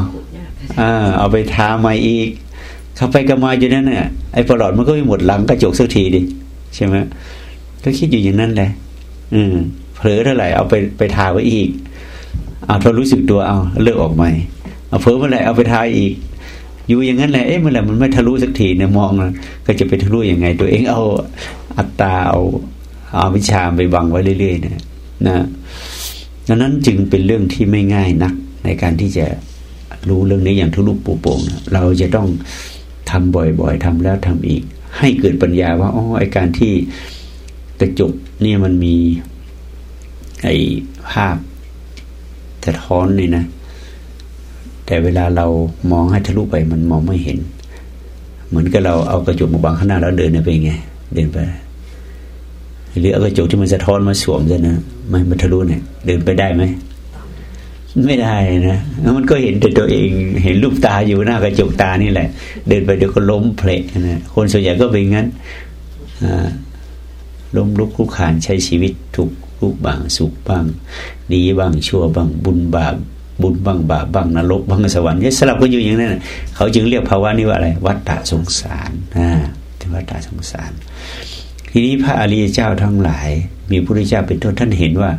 อ่าเอาไปทาใหม่อีกเข้าไปกระมาอยู่นั่นน่ะไอ้ปลอดมันก็ไม่หมดหลังกระจกสักทีดิใช่ไหมก็คิดอยู่อย่างนั้นแหละ อืมเผลอเท่าไหร่เอาไปไปทาไว้อีกเอาพอรู้สึกตัวเอาเลิกออกใหม่เอาเผลอเมื่อไหร่เอาไปทาอีก อยู่อย่างนั้นแหละเอ๊ะเมื่อไหร่มันไม่ทะลุสักทีเนี่ยมองก็จะไปทะลุยังไง ตัวเองเอาอัตตาเอาเอาวิชาไปบังไว้เรื่อยๆนะนะดังนั้นจึงเป็นเรื่องที่ไม่ง่ายนักในการที่จะ รู้เรื่องนี้อย่างทุลุปูโป่งนะเราจะต้องทำบ่อยๆทำแล้วทำอีก ให้เกิดปัญญาว่าอ๋อไอการที่กระจกเนี่ยมันมี ไอภาพสะท้อนนี่นะ แต่เวลาเรามองให้ทะลุไปมันมองไม่เห็น เหมือนกับเราเอากระจกมาบังข้างหน้าแล้วเดินไปไง เดินไปหรือเอากระจกที่มันสะท้อนมาสวมซะนะมันมันทะลุเนี่ยเดินไปได้ไหม ไม่ได้นะมันก็เห็นแต่ตัวเอง เห็นรูปตาอยู่หน้ากระจกตานี่แหละ เดินไปเดี๋ยวก็ล้มเพลกนะคนส่วนใหญ่ก็เป็นงั้นล้มลุกคลุกขานใช้ชีวิตถูกรูปบางสุขบ้างดีบ้างชั่วบ้างบุญบาปบุญบ้างบาปบ้างนรกบ้างสวรรค์สลับกันอยู่อย่างนั้นเขาจึงเรียกภาวะนี้ว่าอะไร วัฏฏะสงสารนะวัฏฏะสงสาร ทีนี้พระอริยเจ้าทั้งหลาย มีพระพุทธเจ้าเป็นต้นท่านเห็นว่า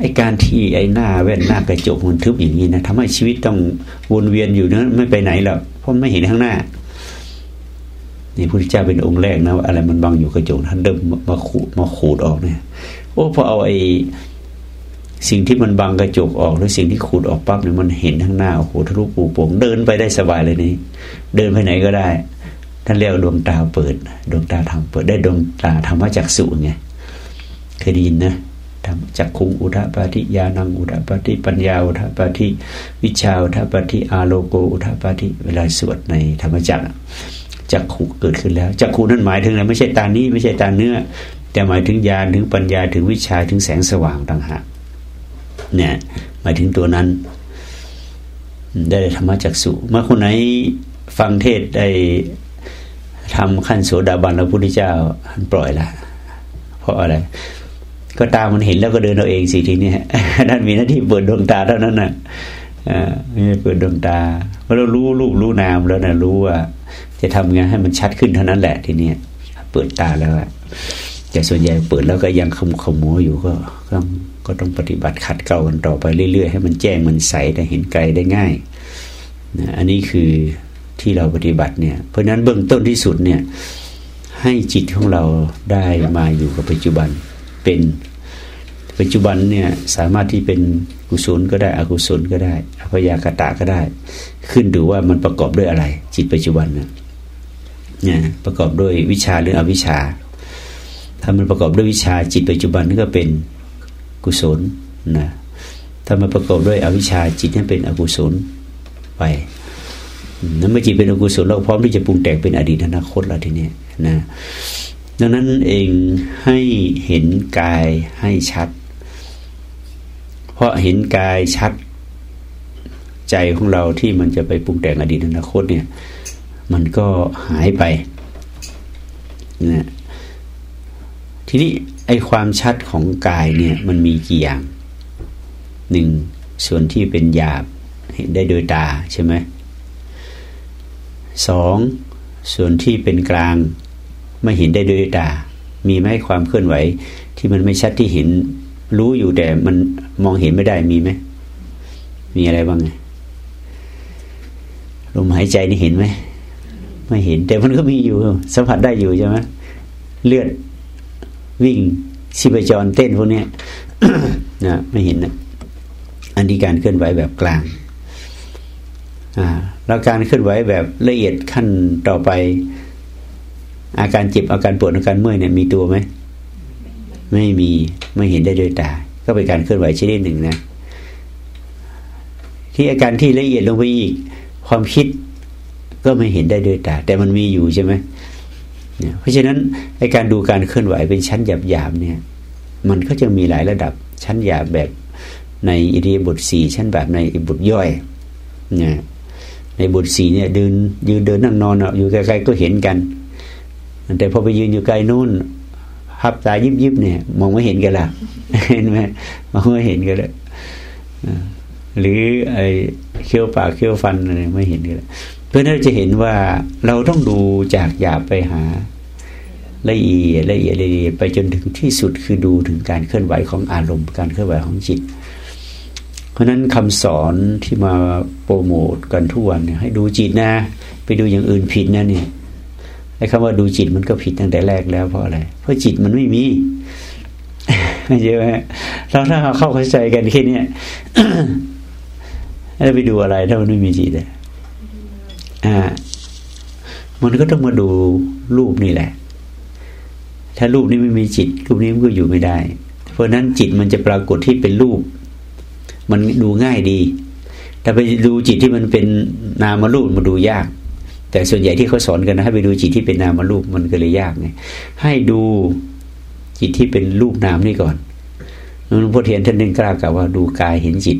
ไอการที่ไอหน้าแว่นหน้ากระจกมันทึบอย่างนี้นะทำให้ชีวิตต้องวนเวียนอยู่นั้นไม่ไปไหนหรอกเพราะไม่เห็นข้างหน้านี่พระพุทธเจ้าเป็นองค์แรกนะอะไรมันบังอยู่กระจกท่านเดิมมาขูดมาขูดออกเนี่ยโอ้พอเอาไอสิ่งที่มันบังกระจกออกหรือสิ่งที่ขูดออกปั๊บเนี่ยมันเห็นข้างหน้าโอ้โหทะลุปูโป่งเดินไปได้สบายเลยนี่เดินไปไหนก็ได้ท่านเรียกดวงตาเปิด ดวงตาทำเปิดได้ดวงตาธรรมจักสุไงเคยได้ยินนะ ธรรมจักคุงอุทปาทิยานังอุทปาทิปัญญาอุทปาทิวิชาอุทปาทิอาโลโกอุทปาทิเวลาสวดในธรรมจักจักขุเกิดขึ้นแล้วจักขุนั่นหมายถึงอะไรไม่ใช่ตานี้ไม่ใช่ตาเนื้อ แต่หมายถึงญาณถึงปัญญาถึงวิชาถึงแสงสว่างต่างหากเนี่ยหมายถึงตัวนั้น ได้ธรรมจักสุเมื่อคนไหนฟังเทศได้ทำขั้นโสดาบันแล้วพุทธเจ้าปล่อยละเพราะอะไร ก็ตามันเห็นแล้วก็เดินเอาเองสิทีนี้นั่นมีหน้าที่เปิดดวงตาเท่านั้นน่ะไม่เปิดดวงตาเพราะเรารู้รูปรู้นามแล้วนะรู้ว่า จะทำไงให้มันชัดขึ้นเท่านั้นแหละทีนี้เปิดตาแล้วแต่ส่วนใหญ่เปิดแล้วก็ยังขมขมัวอยู่ก็ต้องก็ต้องปฏิบัติขัดเกลากันต่อไปเรื่อยๆ ให้มันแจ้งมันใสได้เห็นไกลได้ง่ายนะอันนี้คือที่เราปฏิบัติเนี่ย เพราะนั้นเบื้องต้นที่สุดเนี่ยให้จิตของเราได้มาอยู่กับปัจจุบันเป็น ปัจจุบันเนี่ยสามารถที่เป็นกุศลก็ได้อกุศลก็ได้อภยากตะก็ได้ ขึ้นดูว่ามันประกอบด้วยอะไร จิตปัจจุบันเนี่ยประกอบด้วยวิชาหรืออวิชา ถ้ามันประกอบด้วยวิชาจิตปัจจุบันนี่ก็เป็นกุศลนะถ้ามันประกอบด้วยอวิชชาจิตนั่นเป็นอกุศลไปนั้นเมื่อจิตเป็นอกุศลเราพร้อมที่จะปรุงแต่งเป็นอดีตอนาคตแล้วทีนี้นะดังนั้นเองให้เห็นกายให้ชัด เพราะเห็นกายชัดใจของเราที่มันจะไปปรุงแต่งอดีตอนาคตเนี่ย มันก็หายไปนะทีนี้ไอความชัดของกายเนี่ยมันมีกี่อย่างหนึ่งส่วนที่เป็นหยาบเห็นได้โดยตาใช่ไหมสองส่วนที่เป็นกลางไม่เห็นได้โดยตา มีไหมความเคลื่อนไหวที่มันไม่ชัดที่เห็น รู้อยู่แต่มันมองเห็นไม่ได้มีไหม มีอะไรบ้างไงลมหายใจนี่เห็นไหมไม่เห็น แต่มันก็มีอยู่ สัมผัสได้อยู่ใช่ไหมเลือดวิ่งชีพจรเต้นพวกนี้นะไม่เห็นนะอันนี้การเคลื่อนไหวแบบกลางอ่าแล้วการเคลื่อนไหวแบบละเอียดขั้นต่อไป อาการเจ็บอาการปวดอาการเมื่อยเนี่ยมีตัวไหม ไม่มีไม่เห็นได้ด้วยตา ก็เป็นการเคลื่อนไหวชนิดหนึ่งนะ ที่อาการที่ละเอียดลงไปอีก ความคิดก็ไม่เห็นได้ด้วยตา แต่มันมีอยู่ใช่ไหมเนี่ยเพราะฉะนั้นในการดูการเคลื่อนไหวเป็นชั้นหยาบๆเนี่ย มันก็จะมีหลายระดับชั้นหยาบแบบในอิริยาบถสี่ชั้นแบบในอิบทย่อยเนี่ยในบทสีเนี่ยเดินยืนเดินนั่งนอนอยู่ไกลๆก็เห็นกัน แต่พอไปยืนอยู่ไกลนู่น พับตายิบยิบเนี่ย มองไม่เห็นกันละเห็นไหมมองไม่เห็นกันเลยหรือไอ้เคี้ยวปากเคี้ยวฟันอะไรไม่เห็นกันเพราะนั้นจะเห็นว่าเราต้องดูจากหยาบไปหาละเอียดละเอียดละเอียดไปจนถึงที่สุดคือดูถึงการเคลื่อนไหวของอารมณ์การเคลื่อนไหวของจิต เพราะนั้นคำสอนที่มาโปรโมทกันทุกวันเนี่ยให้ดูจิตนะ ไปดูอย่างอื่นผิดนะเนี่ย ไอ้คำว่าดูจิตมันก็ผิดตั้งแต่แรกแล้วเพราะอะไร เพราะจิตมันไม่มีใช่ไหมเราถ้าเข้าเข้าใจกันแค่นี้แล้วไปดูอะไร ถ้ามันไม่มีจิตอ่า มันก็ต้องมาดูรูปนี่แหละ ถ้ารูปนี้ไม่มีจิต รูปนี้มันก็อยู่ไม่ได้ เพราะนั้นจิตมันจะปรากฏที่เป็นรูป มันดูง่ายดี แต่ไปดูจิตที่มันเป็นนามรูปมันดูยาก แต่ส่วนใหญ่ที่เขาสอนกันนะให้ไปดูจิตที่เป็นนามรูปมันก็เลยยากไงให้ดูจิตที่เป็นรูปนามนี่ก่อนหลวงพ่อเทียนท่านนึงกล้ากล่าวว่าดูกายเห็นจิต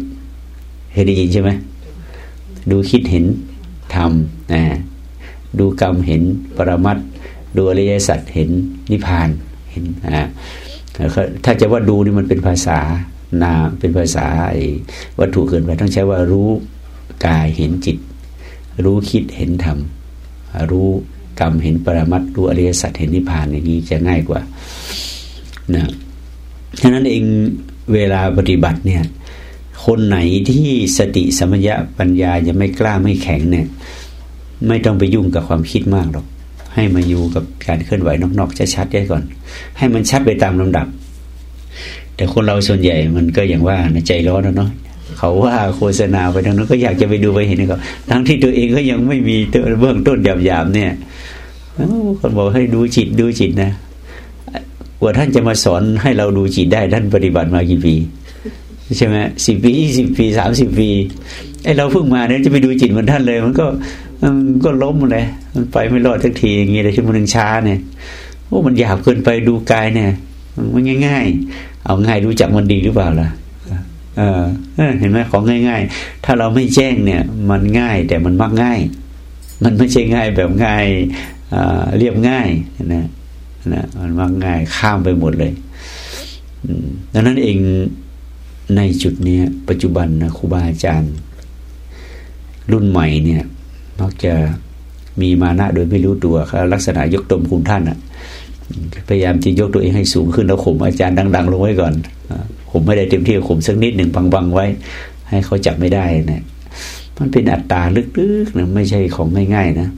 เคยได้ยินใช่ไหมดูคิดเห็นธรรมนะดูกรรมเห็นปรมัตดูอริยสัจเห็นนิพพานเห็นอ่าถ้าจะว่าดูนี่มันเป็นภาษานาเป็นภาษาวัตถุเกินไปต้องใช้ว่ารู้กายเห็นจิต รู้คิดเห็นธรรม รู้กรรมเห็นปรมัตรู้อริยสัจเห็นนิพพานอย่างนี้จะง่ายกว่านะฉะนั้นเองเวลาปฏิบัติเนี่ยคนไหนที่สติสมัญญะปัญญายังไม่กล้าไม่แข็งเนี่ย ไม่ต้องไปยุ่งกับความคิดมากหรอก ให้มาอยู่กับการเคลื่อนไหวนอกๆชัดๆได้ก่อน ให้มันชัดไปตามลำดับ แต่คนเราส่วนใหญ่มันก็อย่างว่าใจร้อนเนาะ เขาว่าโฆษณาไปทางนั้นก็อยากจะไปดูไปเห็นเขาทั้งที่ตัวเองก็ยังไม่มีเบื้องต้นหยาบๆเนี่ยคนบอกให้ดูจิตดูจิตนะกว่าท่านจะมาสอนให้เราดูจิตได้ท่านปฏิบัติมากี่ปีใช่ไหมสิบปียี่สิบปีสามสิบปีไอเราเพิ่งมาเนี่ยจะไปดูจิตเหมือนท่านเลย มันก็มันก็ล้มเลยมันไปไม่รอดสักทีอย่างเงี้ยเลยชั่วโมงหนึ่งช้าเนี่ยโอ้มันหยาบเกินไปดูกายเนี่ย มันง่าย ๆ เอาง่ายรู้จักมันดีหรือเปล่าล่ะ เออเห็นไหมของง่าย ๆ ถ้าเราไม่แจ้งเนี่ย มันง่ายแต่มันมักง่าย มันไม่ใช่ง่ายแบบง่ายเรียบง่ายนะนะมันมักง่ายข้ามไปหมดเลยดังนั้นเองในจุดนี้ปัจจุบันนะครูบาอาจารย์ รุ่นใหม่เนี่ยมักจะมีมานะโดยไม่รู้ตัวครับลักษณะยกตมคุณท่านอะพยายามจะยกตัวเองให้สูงขึ้นแล้วข่มอาจารย์ดัง ๆ ลงไว้ก่อน ข่มไม่ได้เต็มที่ข่มสักนิดหนึ่งบังๆไว้ ให้เขาจับไม่ได้นะมันเป็นอัตตาลึกๆนะไม่ใช่ของง่ายๆนะ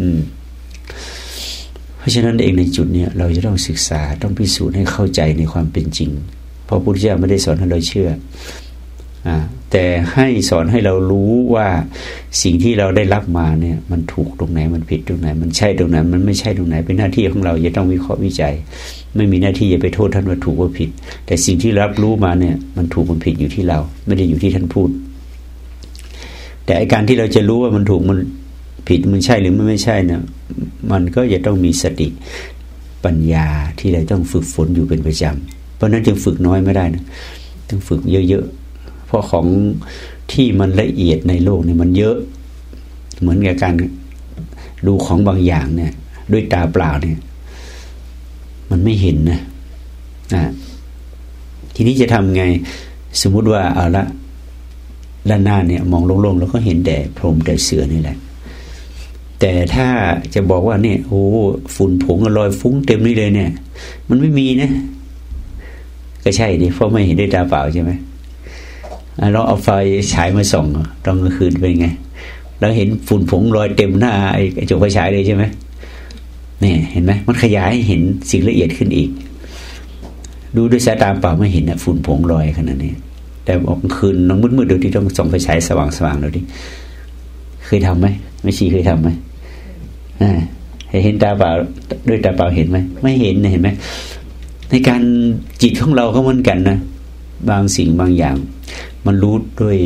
อืม เพราะฉะนั้นเองในจุดเนี้ยเราจะต้องศึกษาต้องพิสูจน์ให้เข้าใจในความเป็นจริง เพราะพุทธเจ้าไม่ได้สอนให้เราเชื่อ แต่ให้สอนให้เรารู้ว่าสิ่งที่เราได้รับมาเนี่ย มันถูกตรงไหนมันผิดตรงไหน มันใช่ตรงไหน มันไม่ใช่ตรงไหน เป็นหน้าที่ของเราจะต้องวิเคราะห์วิจัย ไม่มีหน้าที่จะไปโทษท่านว่าถูกว่าผิด แต่สิ่งที่รับรู้มาเนี่ย มันถูกมันผิดอยู่ที่เรา ไม่ได้อยู่ที่ท่านพูด แต่อาการที่เราจะรู้ว่ามันถูกมันผิดมันใช่หรือมันไม่ใช่นะมันก็จะต้องมีสติปัญญาที่เราต้องฝึกฝนอยู่เป็นประจำเพราะนั้นจึงฝึกน้อยไม่ได้นะต้องฝึกเยอะๆ เพราะของที่มันละเอียดในโลกเนี่ยมันเยอะ เหมือนกับการดูของบางอย่างเนี่ย ด้วยตาเปล่าเนี่ย มันไม่เห็นนะนะทีนี้จะทำไง สมมุติว่าเอาละด้านหน้าเนี่ย มองโล่งๆแล้วก็เห็นแด่พรมแต่เสือนี่แหละ แต่ถ้าจะบอกว่าเนี่ย โอ้ฝุ่นผงลอยฟุ้งเต็มนี่เลยเนี่ย มันไม่มีนะ ก็ใช่ดิเพราะไม่เห็นด้วยตาเปล่าใช่ไหม เราเอาไฟฉายมาส่องตอนกลางคืนเป็นไงเราเห็นฝุ่นผงลอยเต็มหน้าไอ้จุกไฟฉายเลยใช่ไหมเนี่ยเห็นไหมมันขยายเห็นสิ่งละเอียดขึ้นอีก ดูด้วยสายตาเปล่าไม่เห็นนะฝุ่นผงลอยขนาดนี้ แต่ออกคืนน้องมืดๆดูที่ต้องส่องไฟฉายสว่างๆเดูดิเคยทำไหมไม่ชีเคยทำไหมเห็นตาเปล่าด้วยตาเปล่าเห็นไหมไม่เห็นเห็นไหมในการจิตของเราก็เหมือนกันนะบางสิ่งบางอย่าง มันรู้ด้วย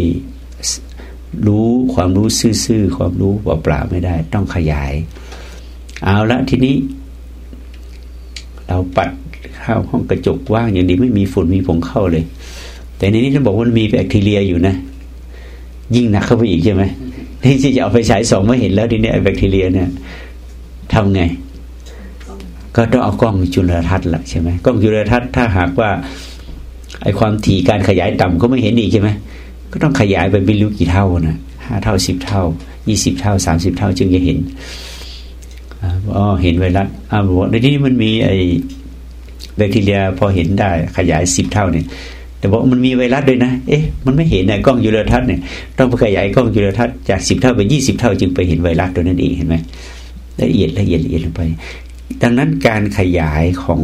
รู้ความรู้ซื่อๆความรู้เปล่าๆไม่ได้ ต้องขยาย เอาละทีนี้ เราปัดข้าวห้องกระจกว่างอย่างดีไม่มีฝุ่นมีผงเข้าเลย แต่ในนี้ท่านบอกว่ามันมีแบคทีเรียอยู่นะ ยิ่งหนักเข้าไปอีกใช่ไหมที่จะเอาไปฉายสองไม่เห็นแล้วทีนี้แบคทีเรียเนี่ยทำไง ก็ต้องเอากล้องจุลทรรศน์ละใช่ไหมกล้องจุลทรรศน์ถ้าหากว่า ไอ้ความถี่การขยายต่ำก็ไม่เห็นอีใช่ไหมก็ต้องขยายไปไม่รู้กี่เท่านะห้าเท่าสิบเท่ายี่สิบเท่าสามสิบเท่า จึงจะเห็นอ๋อเห็นไวรัสอ่าบอกในที่นี้มันมีไอ้แบคทีเรียพอเห็นได้ขยายสิบเท่าเนี่ยแต่บอกมันมีไวรัสด้วยนะ เอ๊ะ มันไม่เห็นนะกล้องยูเรทัศน์เนี่ย ต้องไปขยายกล้องยูเรทัศน์จากสิบเท่าเป็นยี่สิบเท่า จึงไปเห็นไวรัสตัวนั้นเองเห็นไหมละเอียดละเอียดละเอียดลงไป ดังนั้นการขยายของ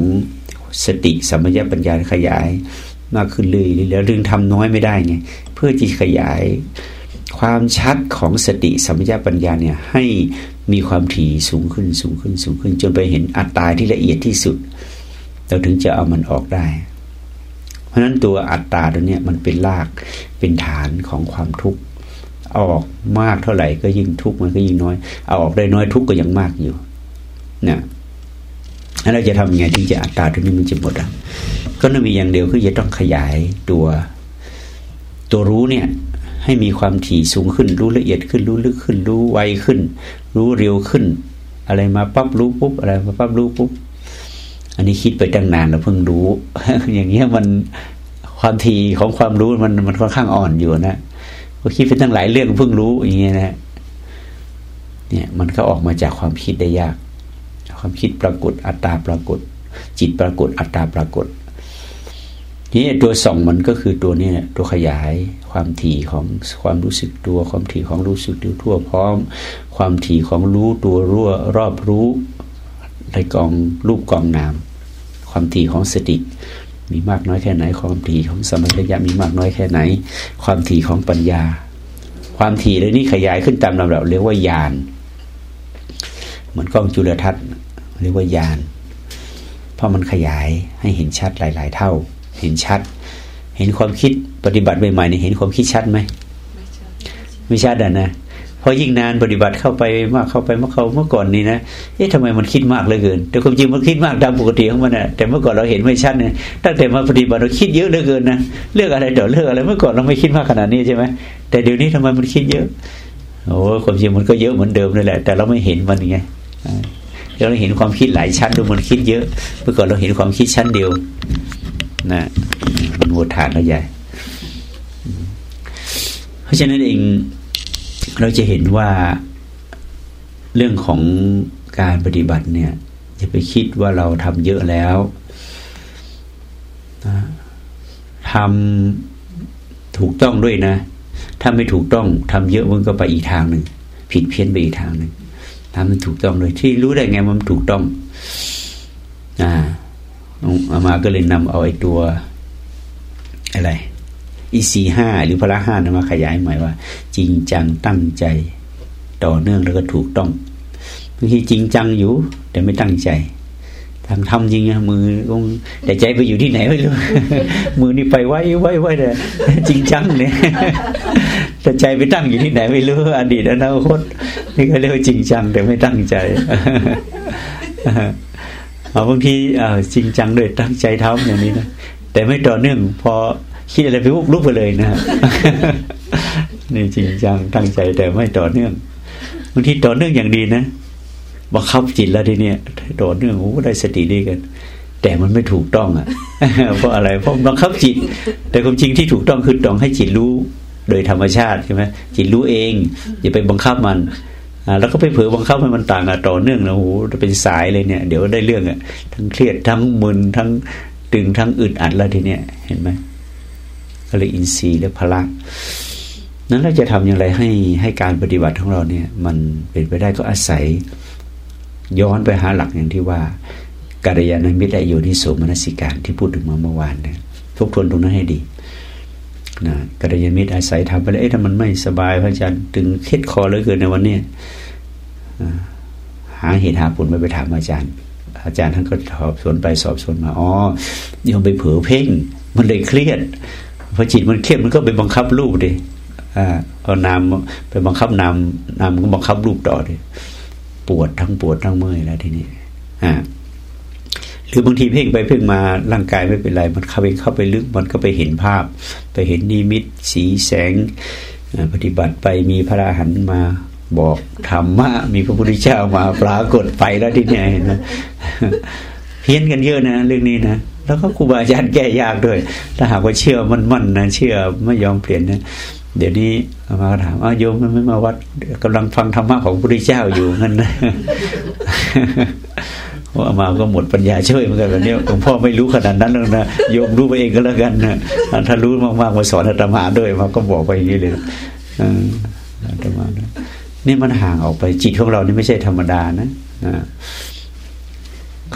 สติสัมปชัญญะปัญญาขยาย มากขึ้นเลยแล้วเรื่องทำน้อยไม่ได้ไงเพื่อที่ขยายความชัดของสติสัมปชัญญะปัญญาเนี่ยให้มีความถี่สูงขึ้นสูงขึ้นสูงขึ้น จนไปเห็นอัตตาที่ละเอียดที่สุด เราถึงจะเอามันออกได้ เพราะนั้นตัวอัตตาตัวนี้ยมันเป็นรากเป็นฐานของความทุกข์เอาออกมากเท่าไหร่ก็ยิ่งทุกข์มันก็ยิ่งน้อย เอาออกได้น้อยทุกข์ก็ยังมากอยู่นะ แล้วเราจะทำยังไงที่จะอัตตาตัวนี้มันจะหมดอะก็ต้องมีอย่างเดียวคือจะต้องขยายตัว ตัวรู้เนี่ย ให้มีความถี่สูงขึ้น รู้ละเอียดขึ้น รู้ลึกขึ้น รู้ไวขึ้น รู้เร็วขึ้น อะไรมาปั๊บรู้ปุ๊บอะไรมาปั๊บรู้ปุ๊บอันนี้คิดไปตั้งนานแล้วเพิ่งรู้ อย่างเงี้ยมันความทีของความรู้มันมันค่อนข้างอ่อนอยู่นะก็คิดไปตั้งหลายเรื่องเพิ่งรู้อย่างเงี้ยนะเนี่ยมันก็ออกมาจากความคิดได้ยาก ความคิดปรากฏ อัตตาปรากฏ จิตปรากฏ อัตตาปรากฏนี่ตัวส่องมันก็คือตัวนี้ตัวขยายความถี่ของความรู้สึกตัว ความถี่ของรู้สึกตัวทั่วพร้อม ความถี่ของรู้ตัวรั่วรอบรู้ในกองรูปกองนาม ความถี่ของสติมีมากน้อยแค่ไหน ความถี่ของสมัยะมีมากน้อยแค่ไหน ความถี่ของปัญญา ความถี่เลยนี่ขยายขึ้นตามลำดับเรียกว่ายานเหมือนกล้องจุลทรรศน์ เรียกว่ายานเพราะมันขยายให้เห็นชัดหลาย ๆ เท่า เห็นชัด เห็นความคิดปฏิบัติใหม่ๆนี่เห็นความคิดชัดไหมไม่ชัดอะนะพอยิ่งนานปฏิบัติเข้าไปมากเข้าไปเมื่อเขาเมื่อก่อนนี้นะเอ๊ะทำไมมันคิดมากเหลือเกิน แต่ความจริงมันคิดมากตามปกติของมันนะแต่เมื่อก่อนเราเห็นไม่ชัดเนี่ยตั้งแต่มาปฏิบัติเราคิดเยอะเหลือเกินนะเรื่องอะไรต่อเรื่องอะไรเมื่อก่อนเราไม่คิดมากขนาดนี้ใช่ไหมแต่เดี๋ยวนี้ทำไมมันคิดเยอะโอ้ความจริงมันก็เยอะเหมือนเดิมนั่นแหละ แต่เราไม่เห็นมันไง เราเห็นความคิดหลายชั้นดูมันคิดเยอะเมื่อก่อนเราเห็นความคิดชั้นเดียวนะมันหดฐานแล้วใหญ่ เพราะฉะนั้นเองเราจะเห็นว่าเรื่องของการปฏิบัติเนี่ยจะไปคิดว่าเราทำเยอะแล้วทำถูกต้องด้วยนะ ถ้าไม่ถูกต้องทำเยอะมันก็ไปอีกทางหนึ่งผิดเพี้ยนไปอีกทางหนึ่ง ทำมันถูกต้องเลย ที่รู้ได้ไงมันถูกต้อง อ่าอามาก็เลยนำเอาไอ้ตัว อะไรอีสีห้าหรือพละห้านมาขยายหมายว่า จริงจังตั้งใจ ต่อเนื่องแล้วก็ถูกต้องบางทีจริงจังอยู่ แต่ไม่ตั้งใจ ทำทำจริงอะมือแต่ใจไปอยู่ที่ไหนไม่รู้มือนี่ไปไว้ไว้ไว้แต่จริงจังเนี่ยแต่ใจไปตั้งอยู่ที่ไหนไม่รู้อดีตอนาคตนี่ก็เรียกว่าจริงจังแต่ไม่ตั้งใจบางทีจริงจังด้วยตั้งใจทำอย่างนี้นะแต่ไม่ต่อเนื่องพอคิดอะไรไปวุบลุกไปเลยนะนี่จริงจังตั้งใจแต่ไม่ต่อเนื่องบางทีต่อเนื่องอย่างดีนะ บังคับจิตแล้วทีเนี้ยต่อเนื่องโอ้ได้สติดีกัน แต่มันไม่ถูกต้องอะเพราะอะไรเพราะบังคับจิต แต่ความจริงที่ถูกต้องคือต้องให้จิตรู้โดยธรรมชาติใช่ไหมจิตรู้เองอย่าไปบังคับมันแล้วก็ไปเผลอบังคับให้มันต่างอะต่อเนื่องนะโอ้โหเป็นสายเลยเนี่ย เดี๋ยวได้เรื่องอะทั้งเครียดทั้งมึนทั้งตึงทั้งอึดอัดแล้วทีเนี้ยเห็นไหมก็เลยอินทรีย์และพละนั้นเราจะทำอย่างไรให้ให้การปฏิบัติของเราเนี่ย มันเป็นไปได้ก็อาศัย ย้อนไปหาหลักอย่างที่ว่าการยานมิตรและโยนิโสมนสิการที่พูดถึงมาเมื่อวานเนี่ยทบทวนตรงนั้นให้ดีนะการยานมิตรอาศัยทำไปแล้วเอ๊ะถ้ามันไม่สบายพระอาจารย์ตึงเคล็ดคอเลยเกินในวันนี้หาเหตุหาผลไปไปถามอาจารย์ อาจารย์ท่านก็สอบสวนไปสอบสวนมาอ๋อยอมไปเผลอเพ่ง มันเลยเครียดพอจิตมันเครียดมันก็ไปบังคับรูปดิอ่าเอานามไปบังคับนามนามก็บังคับรูปต่อดิ วดทั้งปวดทั้งเมื่อยแล้วทีนี้อ่าหรือบางทีเพ่งไปเพ่งมาร่างกายไม่เป็นไรมันเข้าไปเข้าไปลึกมันก็ไปเห็นภาพ ไปเห็นนิมิต สีแสงปฏิบัติไปมีพระอรหันต์มาบอกธรรมะมีพระพุทธเจ้ามาปรากฏไปแล้วที่นี่เห็นไหมเพี้ยนกันเยอะนะเรื่องนี้นะแล้วก็ครูบาอาจารย์แก้ยากด้วย ถ้าหากว่าเชื่อมันมั่นนะเชื่อไม่ยอมเปลี่ยนนะ เดี๋ยวนี้มาถามว่าโยมมันไม่มาวัดกำลังฟังธรรมะของพระพุทธเจ้าอยู่เงั้นนะว่ามาก็หมดปัญญาช่วยเหมือนกันแบบนี้หลวงพ่อไม่รู้ขนาดนั้นแล้วนะโยมรู้ไปเองก็แล้วกันนะถ้ารู้มากๆมาสอนอาตมาด้วยมาก็บอกไปอย่างนี้เลยอาตมานี่มันห่างออกไปจิตของเรานี่ไม่ใช่ธรรมดานะ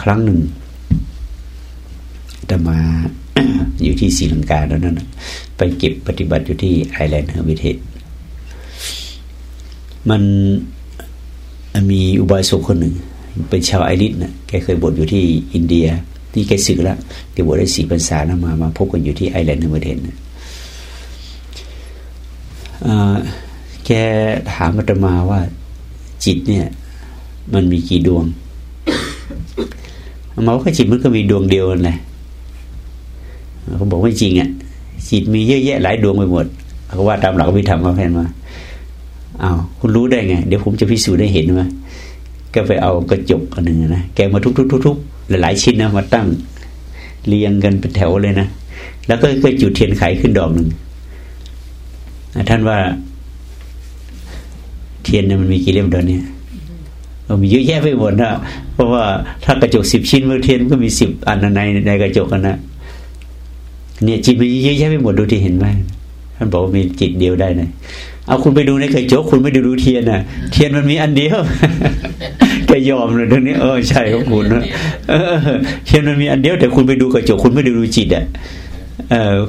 ครั้งหนึ่งอาตมา อยู่ที่ศรีลังกาแล้วนั่นไปเก็บปฏิบัติอยู่ที่ Island Hermitage มันมีอุบายสุขคนหนึ่ง เป็นชาวไอริชนะแกเคยบวชอยู่ที่อินเดีย ที่แกสึกแล้วแกบวชได้สี่พรรษาแล้วมามาพบกันอยู่ที่ Island Hermitage แกถามอาตมาว่าจิตเนี่ย มันมีกี่ดวงมาว่าจิตมันก็มีดวงเดียวนั่นแหละ เขาบอกว่าจริงอะจิตมีเยอะแยะหลายดวงไปหมดเขาว่าตามหลักอภิธรรมเขาแพนมาอ้าวคุณรู้ได้ไง เดี๋ยวผมจะพิสูจน์ได้เห็นว่าก็ไปเอากระจกอันหนึ่งนะแกมาทุกๆๆหลายๆชิ้นนะมาตั้ง เรียงกันเป็นแถวเลยนะแล้วก็ก็จุดเทียนไขขึ้นดอกหนึ่งท่านว่า เทียนเนี่ยมันมีกี่เล่มตอนนี้มันมีเยอะแยะไปหมดนะเพราะว่าถ้ากระจกสิบชิ้นเมื่อเทียนก็มีสิบอันในในกระจกกันนะ เนี่ยจิตมันเยอะแยะไปหมดดูที่เห็นไหมท่านบอกว่ามีจิตเดียวได้นะเอาคุณไปดูในกระจกคุณไม่ดูดูเทียนน่ะ เทียนมันมีอันเดียวแกยอมเลยตรงนี้เออใช่ของคุณนะเออ เทียนมันมีอันเดียวแต่คุณไปดูกระจกคุณไม่ดูดูจิตอะเออ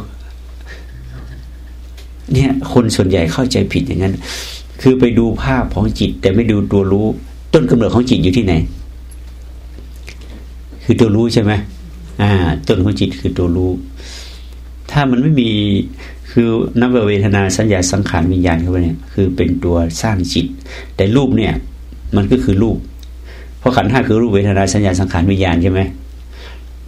เนี่ยคนส่วนใหญ่เข้าใจผิดอย่างนั้น คือไปดูภาพของจิต แต่ไม่ดูตัวรู้ ต้นกำเนิดของจิตอยู่ที่ไหน คือตัวรู้ใช่ไหมอ่า ต้นของจิตคือตัวรู้ ถ้ามันไม่มีคือนับเวทนาสัญญาสังขารวิญญาณเข้าไปเนี่ยคือเป็นตัวสร้างจิต แต่รูปเนี่ย มันก็คือรูป เพราะขันห้าคือรูปเวทนาสัญญาสังขารวิญญาณใช่ไหม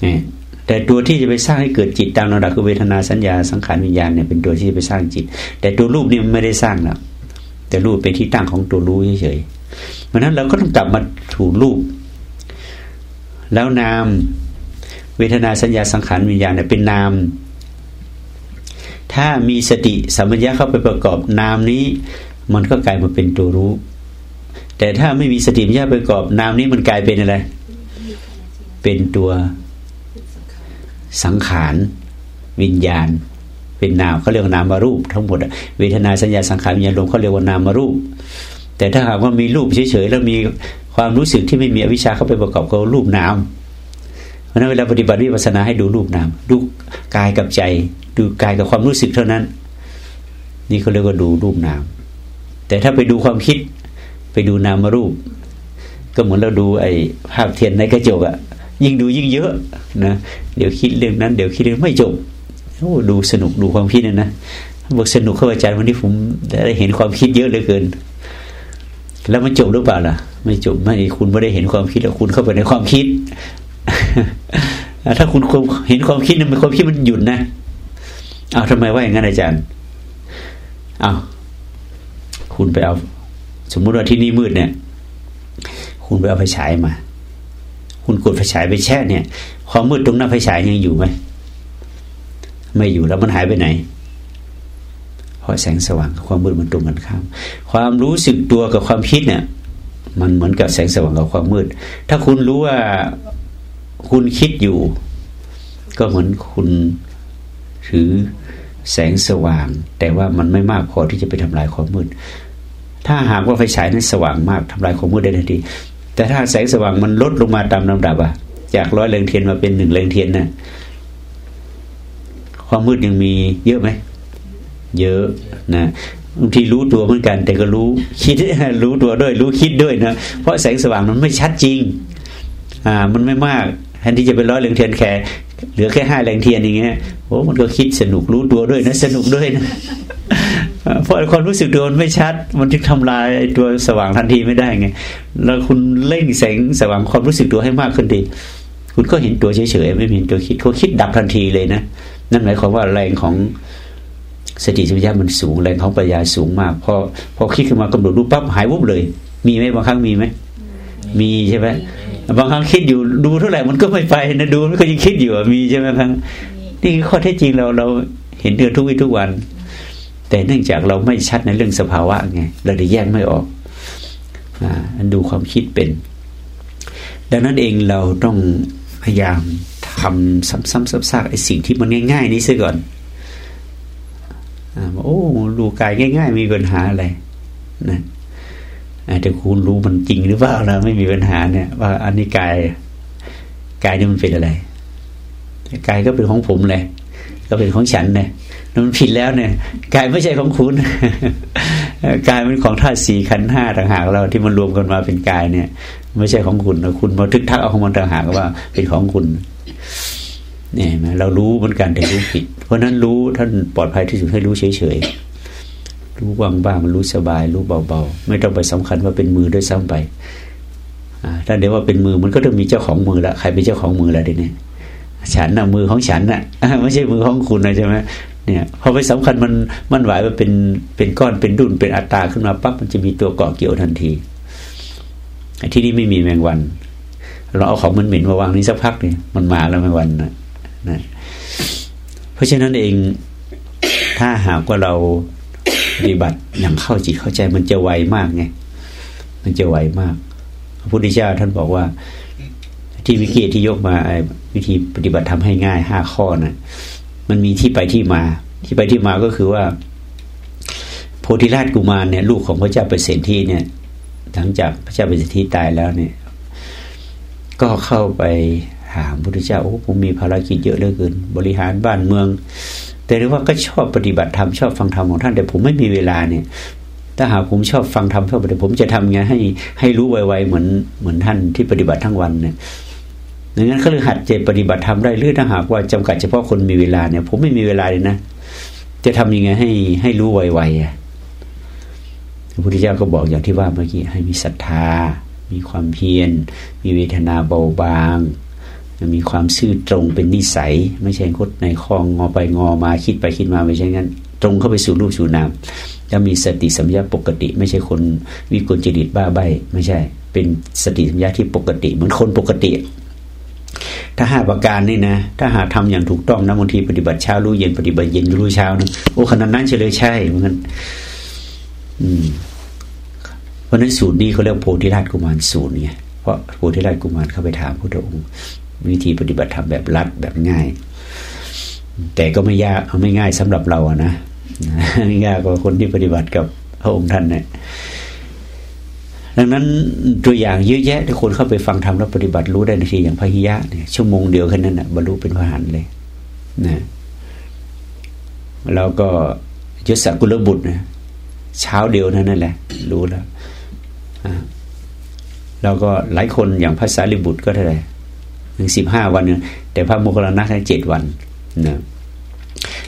เนี่ยแต่ตัวที่จะไปสร้างให้เกิดจิตตามระดับคือเวทนาสัญญาสังขารวิญญาณเนี่ยเป็นตัวที่จะไปสร้างจิต แต่ตัวรูปนี่มันไม่ได้สร้างนะแต่รูปเป็นที่ตั้งของตัวรู้เฉยๆเพราะนั้นเราก็ต้องกลับมาถูรูป แล้วนาม เวทนาสัญญาสังขารวิญญาณเนี่ยเป็นนาม ถ้ามีสติสัมปชัญญะเข้าไปประกอบนามนี้ มันก็กลายมาเป็นตัวรู้ แต่ถ้าไม่มีสติสัมปชัญญะประกอบนามนี้มันกลายเป็นอะไร เป็นตัวสังขารวิญญาณ เป็นนามเขาเรียกนามารูป ทั้งหมดเวทนาสัญญาสังขารวิญญาณรวมเขาเรียกว่านามารูป แต่ถ้าหากว่ามีรูปเฉยๆแล้วมีความรู้สึกที่ไม่มีอวิชชาเข้าไปประกอบกับรูปนามเพราะนั้นเวลาปฏิบัติวิปัสสนาให้ดูรูปนามดูกายกับใจ ดูกายกับความรู้สึกเท่านั้น นี่เขาเรียกว่าดูรูปนาม แต่ถ้าไปดูความคิด ไปดูนามรูป ก็เหมือนเราดูไอ้ภาพเทียนในกระจกอะยิ่งดูยิ่งเยอะนะเดี๋ยวคิดเรื่องนั้น เดี๋ยวคิดเรื่องไม่จบโอ้ดูสนุกดูความคิดนะนะบอกสนุกเข้าอาจารย์วันนี้ผมได้เห็นความคิดเยอะเหลือเกิน แล้วมันจบหรือเปล่าล่ะ ไม่จบไม่คุณไม่ได้เห็นความคิดแล้วคุณเข้าไปในความคิดถ้าคุณเห็นความคิดนั้นความคิดมันหยุดนะ เอาทำไมว่าอย่างนั้นอาจารย์เอาคุณไปเอา สมมุติว่าที่นี่มืดเนี่ย คุณไปเอาไฟฉายมา คุณกดไฟฉายไปแช่เนี่ยความมืดตรงหน้าไฟฉายยังอยู่ไหมไม่อยู่แล้วมันหายไปไหนเพราะแสงสว่างกับความมืดมันตรงกันข้าม ความรู้สึกตัวกับความคิดเนี่ย มันเหมือนกับแสงสว่างกับความมืด ถ้าคุณรู้ว่าคุณคิดอยู่ ก็เหมือนคุณถือ แสงสว่าง แต่ว่ามันไม่มากพอที่จะไปทำลายความมืด ถ้าหากว่าไฟฉายนั้นสว่างมากทำลายความมืดได้ทันที แต่ถ้าแสงสว่างมันลดลงมาตามลำดับอะจากร้อยแรงเทียนมาเป็นหนึ่งแรงเทียนนะ่ะความมืดยังมีเยอะไหม เยอะนะบางทีรู้ตัวเหมือนกัน แต่ก็รู้คิดรู้ตัวด้วย รู้คิดด้วยนะเพราะแสงสว่างมันไม่ชัดจริง อ่า มันไม่มาก แทนที่จะเป็นร้อยแรงเทียนแค่เหลือแค่ห้าแรงเทียนอย่างเงี้ยโอ้มันก็คิดสนุกรู้ตัวด้วยนะ สนุกด้วยนะเพราะความรู้สึกตัวมันไม่ชัด มันจึงทำลายตัวสว่างทันทีไม่ได้ไงแล้วคุณเล่งแสงสว่างความรู้สึกตัวให้มากขึ้นดีคุณก็เห็นตัวเฉยๆไม่เห็นตัวคิดเขาคิดดับทันทีเลยนะนั่นหมายความว่าแรงของสติสัมปชัญญะมันสูงแรงของปัญญาสูงมากพอพอคิดขึ้นมากำหนดรู้ปั๊บหายวุบเลย มีไหมบางครั้งมีไหมมีใช่ไหม บางครั้งคิดอยู่ดูเท่าไหร่มันก็ไม่ไปนะดูมันก็ยังคิดอยู่มีใช่ไหมครั้งนี่ข้อเท็จจริงเราเราเห็นเดือนทุกวิทุกวัน แต่เนื่องจากเราไม่ชัดในเรื่องสภาวะไงเราได้แยกไม่ออกอ่าดูความคิดเป็น ดังนั้นเองเราต้องพยายามทำซ้ำๆซากๆไอ้สิ่งที่มันง่าย ๆ นี้ซะก่อนอโอ้ดูกายง่าย ๆ มีปัญหาอะไรนะ แต่คุณรู้มันจริงหรือเปล่านะไม่มีปัญหาเนี่ย ว่าอันนี้กายกายนี่มันเป็นอะไรกายก็เป็นของผมเลยก็เป็นของฉันเนี่ยมันผิดแล้วเนี่ยกายไม่ใช่ของคุณกายเป็นของธาตุสี่ขันห้าต่างหากเราที่มันรวมกันมาเป็นกายเนี่ย ไม่ใช่ของคุณนะคุณมาทึกทักเอาของมันต่างหากว่าเป็นของคุณเนี่ยเรารู้เหมือนกันแต่รู้ผิด เพราะนั้นรู้ท่านปลอดภัยที่สุดให้รู้เฉยๆ รู้ว่างบ้างมันรู้สบาย รู้เบาๆ ไม่ต้องไปสำคัญว่าเป็นมือด้วยซ้ำไปถ้าเดี๋ยวว่าเป็นมือมันก็ต้องมีเจ้าของมือละใครเป็นเจ้าของมือละเดี๋ยวนี้ฉันนะมือของฉันนะ่ะไม่ใช่มือของคุณนะใช่ไหมเนี่ยพอไปสำคัญมันมันไหวว่าเป็นเป็นก้อนเป็นดุนเป็นอัตตาขึ้นมาปั๊บมันจะมีตัวเกาะเกี่ยวทันทีที่นี่ไม่มีแมงวัน เราเอาของมันเหม็นมาวางนี้สักพักเนี่ยมันมาแล้วแมงวันนะนะเพราะฉะนั้นเองถ้าหากว่าเรา ปฏิบัติอย่างเข้าจิตเข้าใจมันจะไวมากไงมันจะไวมาก พระพุทธเจ้าท่านบอกว่า ที่วิกิที่ยกมาวิธีปฏิบัติทำให้ง่ายห้าข้อนะ่ะมันมีที่ไปที่มา ที่ไปที่มาก็คือว่า โพธิราชกุมารเนี่ย ลูกของพระเจ้าเปรตที่เนี่ยหลังจากพระเจ้าเปรตที่ตายแล้วเนี่ย ก็เข้าไปถามพุทธเจ้าโอ้ผมมีภารกิจเยอะเหลือเกิน บริหารบ้านเมือง แต่เรียกว่าก็ชอบปฏิบัติธรรมชอบฟังธรรมของท่าน แต่ผมไม่มีเวลาเนี่ย ถ้าหากผมชอบฟังธรรมชอบปฏิบัติผมจะทำไงให้ให้รู้ไวๆเหมือนเหมือนท่านที่ปฏิบัติทั้งวันเนี่ยดังนั้นเขาเลยหัดเจปฏิบัติธรรมได้หรือถ้าหากว่าจำกัดเฉพาะคนมีเวลาเนี่ย ผมไม่มีเวลาเลยนะ จะทำยังไงให้ให้รู้ไวๆอะพระพุทธเจ้าก็บอกอย่างที่ว่าเมื่อกี้ให้มีศรัทธา มีความเพียร มีเวทนาเบาบาง มีความซื่อตรงเป็นนิสัย ไม่ใช่คดในคลองงอไปงอมาคิดไปคิดมาไม่ใช่งั้น ตรงเข้าไปสู่รูปสู่นามแล้วมีสติสัมยาปกติ ไม่ใช่คนวิกลจริตบ้าใบไม่ใช่ เป็นสติสัมยาที่ปกติ เหมือนคนปกติ ถ้าห้าประการนี่นะ ถ้าหาทำอย่างถูกต้องนะบางทีปฏิบัติเช้ารู้เย็นปฏิบัติเย็นรู้เช้านะโอ้ขนาดนั้นเฉลยใช่เหมือนกันอืมเพราะนั้นสูตรนี้เขาเรียกโพธิราชกุมารสูตรไงเพราะโพธิราชกุมารเข้าไปถามพระองค์ วิธีปฏิบัติธรรมแบบรัดแบบง่าย แต่ก็ไม่ยากไม่ง่ายสำหรับเราอะนะยากกว่าคนที่ปฏิบัติกับพระองค์ท่านเนี่ยดังนั้นตัวอย่างเยอะแยะที่คนเข้าไปฟังธรรมแล้วปฏิบัติรู้ได้นทีอย่างพระหิยะเนี่ยชั่วโมงเดียวแค่นั้นนะบรรลุเป็นพระหันเลยนะแล้วก็ยศกุลบุตรนะเช้าเดียวนั้นนั่นแหละ รู้แล้วแล้วก็หลายคนอย่างพระสารีบุตรก็เท่าไหร่ ถึงสิบห้าวันเนี่ยแต่พระโมคคัลลานะแค่เจ็ดวันนะ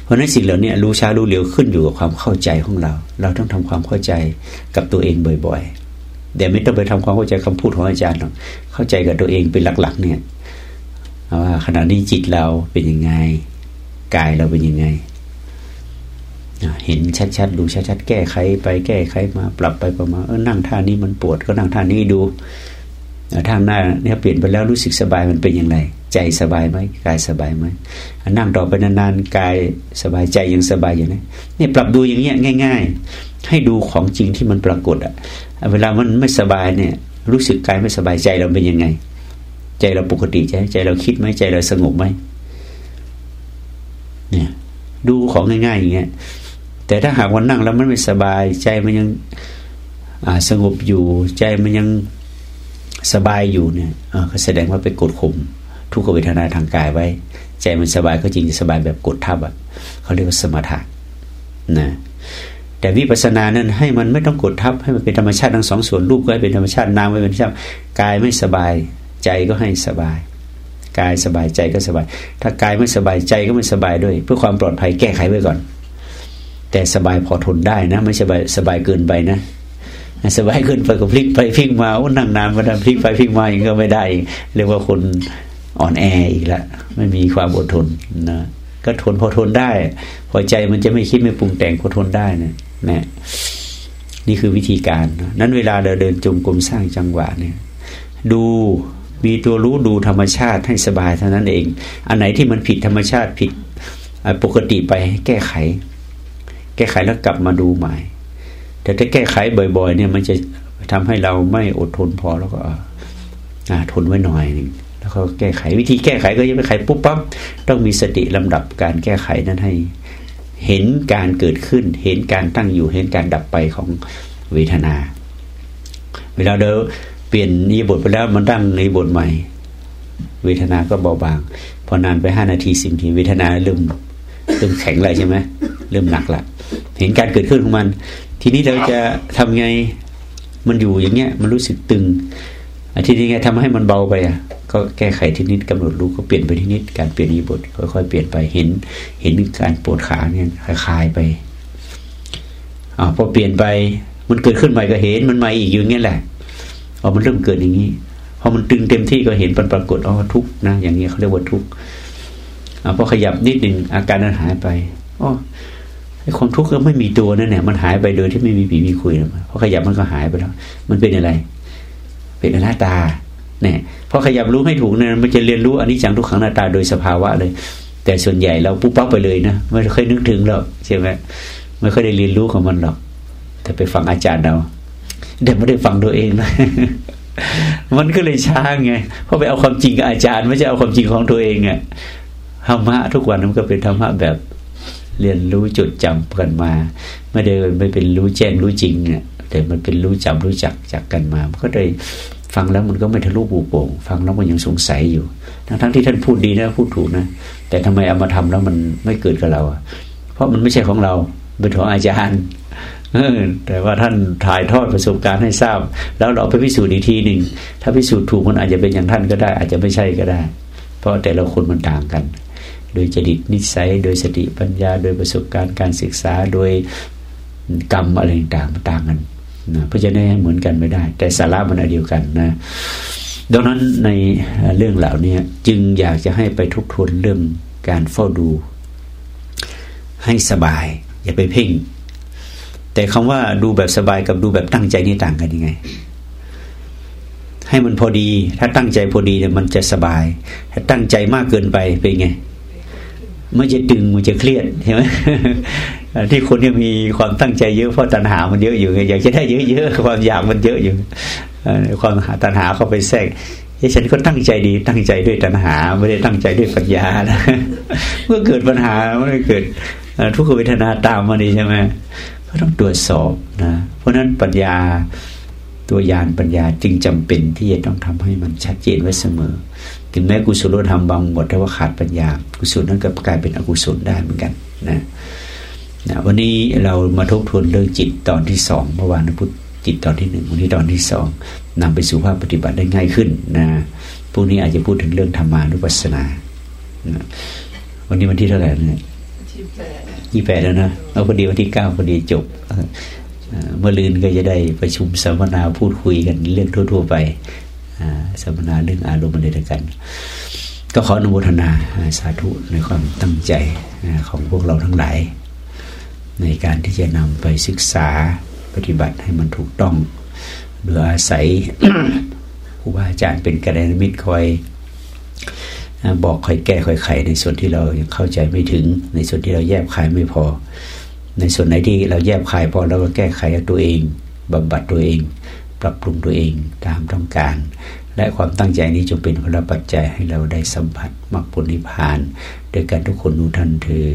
เพราะนั้นสิ่งเหล่านี้รู้ช้ารู้เร็วขึ้นอยู่กับความเข้าใจของเรา เราต้องทำความเข้าใจกับตัวเองบ่อยๆเดี๋ยวไม่ต้องไปทำความเข้าใจคำพูดของอาจารย์หรอกเข้าใจกับตัวเองเป็นหลัก ๆ เนี่ยว่าขณะนี้จิตเราเป็นยังไงกายเราเป็นยังไงเห็นชัดๆดูชัดๆแก้ไขไปแก้ไขมา ปรับไปประมาณเออนั่งท่านี้มันปวดก็นั่งท่านี้ดู ท่าหน้าเนี่ยเปลี่ยนไปแล้วรู้สึกสบายมันเป็นอย่างไร ใจสบายไหมกายสบายไหมนั่งต่อไปนานๆกายสบายใจยังสบายอยู่นะเนี่ยปรับดูอย่างเงี้ยง่าย ๆ ให้ดูของจริงที่มันปรากฏอะเวลามันไม่สบายเนี่ย รู้สึกกายไม่สบายใจเราเป็นยังไง ใจเราปกติใจใจเราคิดไหมใจเราสงบไหมเนี่ย ดูของง่ายๆอย่างเงี้ยแต่ถ้าหากวันนั่งแล้วมันไม่สบาย ใจมันยังสงบอยู่ใจมันยัง สบายอยู่เนี่ยก็แสดงว่าไปกดข่มทุกขเวทนาทางกายไว้ ใจมันสบายก็จริงจะสบายแบบกดทับอะเขาเรียกว่าสมถะนะแต่วิปัสสนานั้นให้มันไม่ต้องกดทับให้มันเป็นธรรมชาติทั้งสองส่วนรูปก็ให้เป็นธรรมชาตินามก็เป็นธรรมชาติกายไม่สบายใจก็ให้สบาย กายสบายใจก็สบาย ถ้ากายไม่สบายใจก็ไม่สบายด้วย เพื่อความปลอดภัยแก้ไขไว้ก่อน แต่สบายพอทนได้นะ ไม่สบายสบายเกินไปนะ สบายขึ้นไปก็พลิกไปพลิกมาโอ้นั่งนานมาทำพลิกไปพลิกมาอย่างก็ไม่ได้ เรียกว่าคนอ่อนแออีกล้วไม่มีความอดทนนะก็ทนพอทนได้ พอใจมันจะไม่คิดไม่ปรุงแต่งพอทนได้นะนะนี่คือวิธีการนั้นเวลาเราเดินจงกรมสร้างจังหวะเนี่ย ดูมีตัวรู้ดูธรรมชาติให้สบายเท่านั้นเอง อันไหนที่มันผิดธรรมชาติผิดปกติไปแก้ไข แก้ไขแล้วกลับมาดูใหม่ แต่ถ้าแก้ไขบ่อย ๆ เนี่ย มันจะทำให้เราไม่อดทนพอแล้วก็ทนไว้หน่อยนึงแล้วก็แก้ไขวิธีแก้ไขก็ยังไปไขปุ๊บปั๊บต้องมีสติลำดับการแก้ไขนั้นให้ เห็นการเกิดขึ้น เห็นการตั้งอยู่เห็นการดับไปของเวทนา เวลาเดิเปลี่ยนนิบทไปแล้วมันตั้งนิบทใหม่ เวทนาก็เบาบาง พอนานไปห้านาทีสิบนาทีเวทนาเริ่มเริ่มแข็งเลยใช่ไหมเริ่มหนักละเห็นการเกิดขึ้นของมัน ทีนี้เราจะทำไงมันอยู่อย่างเงี้ย มันรู้สึกตึงทีนี้ไงทำให้มันเบาไปอะ ก็แก้ไขทีนิดกำหนดรู้ก็เปลี่ยนไปทีนิดการเปลี่ยนนิบทค่อยๆเปลี่ยนไปเห็น เห็นการปวดขาเนี่ยคลายไปอ่าพอเปลี่ยนไป มันเกิดขึ้นใหม่ก็เห็นมันใหม่อีกอยู่เงี้ยแหละพอมันเริ่มเกิดอย่างนี้พอมันตึงเต็มที่ก็เห็นปันปรากฏอ๋อทุกนะอย่างนี้ยเขาเรียกว่าทุกอ่าพอขยับนิดหนึ่งอาการนั้นหายไปอ๋อ ความทุกข์ก็ไม่มีตัวนั่นแหละมันหายไปโดยที่ไม่มีผีมีคุยเพอขยับมันก็หายไปแล้ว มันเป็นอะไร เป็นอนัตตาเนี่ยพอขยับรู้ให้ถูกเนี่ยมันจะเรียนรู้อันนี้จังทุกขังหน้าตาโดยสภาวะเลย แต่ส่วนใหญ่เราปุ๊บปั๊บไปเลยนะไม่เคยนึกถึงหรอกใช่ไหมไม่เคยได้เรียนรู้ของมันหรอก แต่ไปฟังอาจารย์เราเดี๋ยวไม่ได้ฟังตัวเองนะมันก็เลยช้าไงเพราะไปเอาความจริงกับอาจารย์ ไม่ใช่เอาความจริงของตัวเองอะธรรมะทุกวันมันก็เป็นธรรมะแบบ เรียนรู้จดจำกันมา ไม่ได้ไม่เป็นรู้แจ้งรู้จริงเนี่ยแต่มันเป็นรู้จำรู้จักจากกันมามันก็เลยฟังแล้วมันก็ไม่ทะลุปูโป่งฟังแล้วมันยังสงสัยอยู่ ทั้งทั้งที่ท่านพูดดีนะพูดถูกนะ แต่ทำไมเอามาทำแล้วมันไม่เกิดกับเราเพราะมันไม่ใช่ของเราเป็นของอาจารย์แต่ว่าท่านถ่ายทอดประสบการณ์ให้ทราบ แล้วเราไปพิสูจน์อีกทีหนึ่งถ้าพิสูจน์ถูกมันอาจจะเป็นอย่างท่านก็ได้ อาจจะไม่ใช่ก็ได้ เพราะแต่ละคนมันต่างกัน โดยจริตนิสัย โดยสติปัญญา โดยประสบการณ์การศึกษาโดยกรรมอะไรต่างต่างกันนะเพราะจะได้เหมือนกันไม่ได้ แต่สาระมันอันเดียวกันนะดังนั้นในเรื่องเหล่านี้จึงอยากจะให้ไปทุกทวนเรื่องการเฝ้าดู ให้สบาย อย่าไปเพ่ง แต่คำว่าดูแบบสบายกับดูแบบตั้งใจนี่ต่างกันยังไง ให้มันพอดี ถ้าตั้งใจพอดีเนี่ยมันจะสบาย ถ้าตั้งใจมากเกินไปเป็นไง มันจะดึงมันจะเครียดใช่ไหมที่คนที่มีความตั้งใจเยอะเพราะตัณหามันเยอะอยู่อยากจะได้เยอะๆความอยากมันเยอะอยู่ความหาตัณหาเข้าไปแทรกที่ฉันก็ตั้งใจดีตั้งใจด้วยตัณหา ไม่ได้ตั้งใจด้วยปัญญานะเมื่อเกิดปัญหาเมื่อเกิดทุกขเวทนาตามมาดีใช่ไหมก็ต้องตรวจสอบนะเพราะนั้นปัญญาตัวยานปัญญาจึงจำเป็นที่จะต้องทำให้มันชัดเจนไว้เสมอ ถึงแม้กุศลธรรมบางหมดแต่ว่าขาดปัญญา กุศลนั้นก็กลายเป็นอกุศลได้เหมือนกันนะนะวันนี้เรามาทบทวนเรื่องจิตตอนที่สองเมื่อวานพูดจิตตอนที่หนึ่งวันนี้ตอนที่สองนำไปสู่ภาพปฏิบัติได้ง่ายขึ้นนะพวกนี้อาจจะพูดถึงเรื่องธรรมานุปัสสนานะวันนี้วันที่เท่าไหร่เนี่ยยี่แปดแล้วนะเอาพอดีวันที่เก้าพอดีจบเมื่อลืนก็จะได้ประชุมสัมมนาพูดคุยกันเรื่องทั่ว ๆ ไป สัมมนาเรื่องอารมณ์อะไรกันก็ขออนุโมทนาสาธุในความตั้งใจของพวกเราทั้งหลาย ในการที่จะนำไปศึกษาปฏิบัติให้มันถูกต้อง โดยอาศัยครูบาอาจารย์เป็นกระดานมิตรคอยบอกคอยแก้คอยไข ในส่วนที่เรายังเข้าใจไม่ถึง ในส่วนที่เราแยบคายไม่พอ ในส่วนไหนที่เราแยบคายพอเราก็แก้ไขตัวเองบำบัดตัวเอง ปรับปรุงตัวเองตามต้องการ และความตั้งใจนี้จงเป็นพลปัจจัยให้เราได้สัมผัสมรรคผลนิพพานโดยการทุกคนรู้ทันเธอ